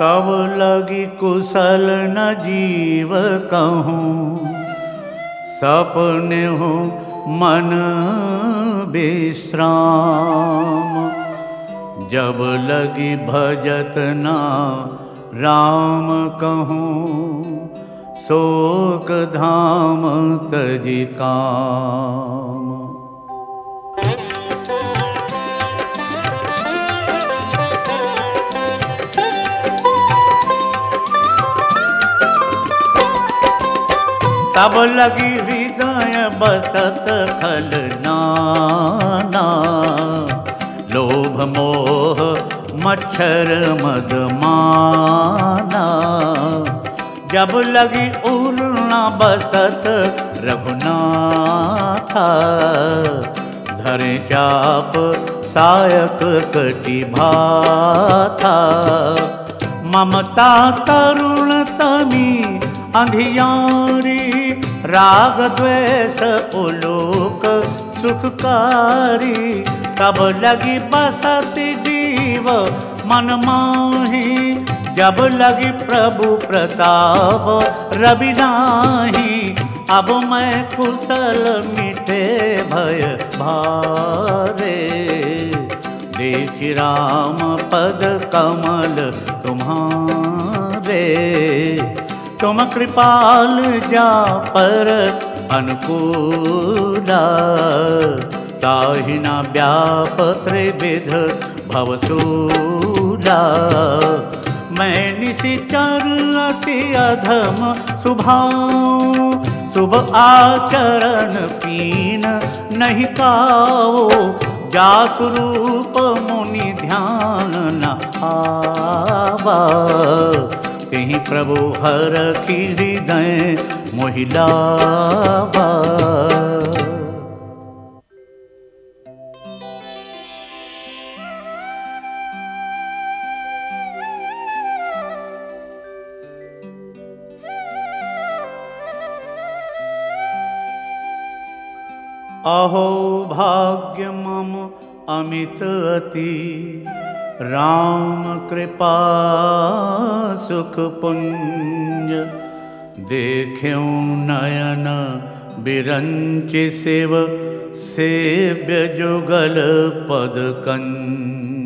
तब लगी कुशल न जीव कहूँ सपने हो मन विश्राम। जब लगी भजत ना राम कहूँ शोक धाम तजी तब लगी बसत खल नाना। लोभ मोह मच्छर मद माना। जब लगी उड़ना बसत रघुनाथा। धरे चाप सायक कटि भाथा। ममता तरुण तमी अंधियारी राग, द्वेष, उलोक, सुखकारी, तब लगी बसती जीव, मन माही। जब लगी प्रभु प्रताप, रवि नाही, अब मैं कुशल मिटे भय भारे। देख राम पद कमल तुम्हारे। तुम कृपाल जा पर अनुकूला ताहिना व्याप त्रिविध भवसूला मैं निशिचर अति अधम सुभाऊं, शुभ आचरण पीन नहीं काओ जासुरूप मुनि ध्यान न आवा। कहीं प्रभु हर की हृदय मोहिलावा। अहो भाग्य मम अमित अति। राम कृपा सुख पुंज देख्यू नयन बिरंच शिव सेव्य जुगल पद कंज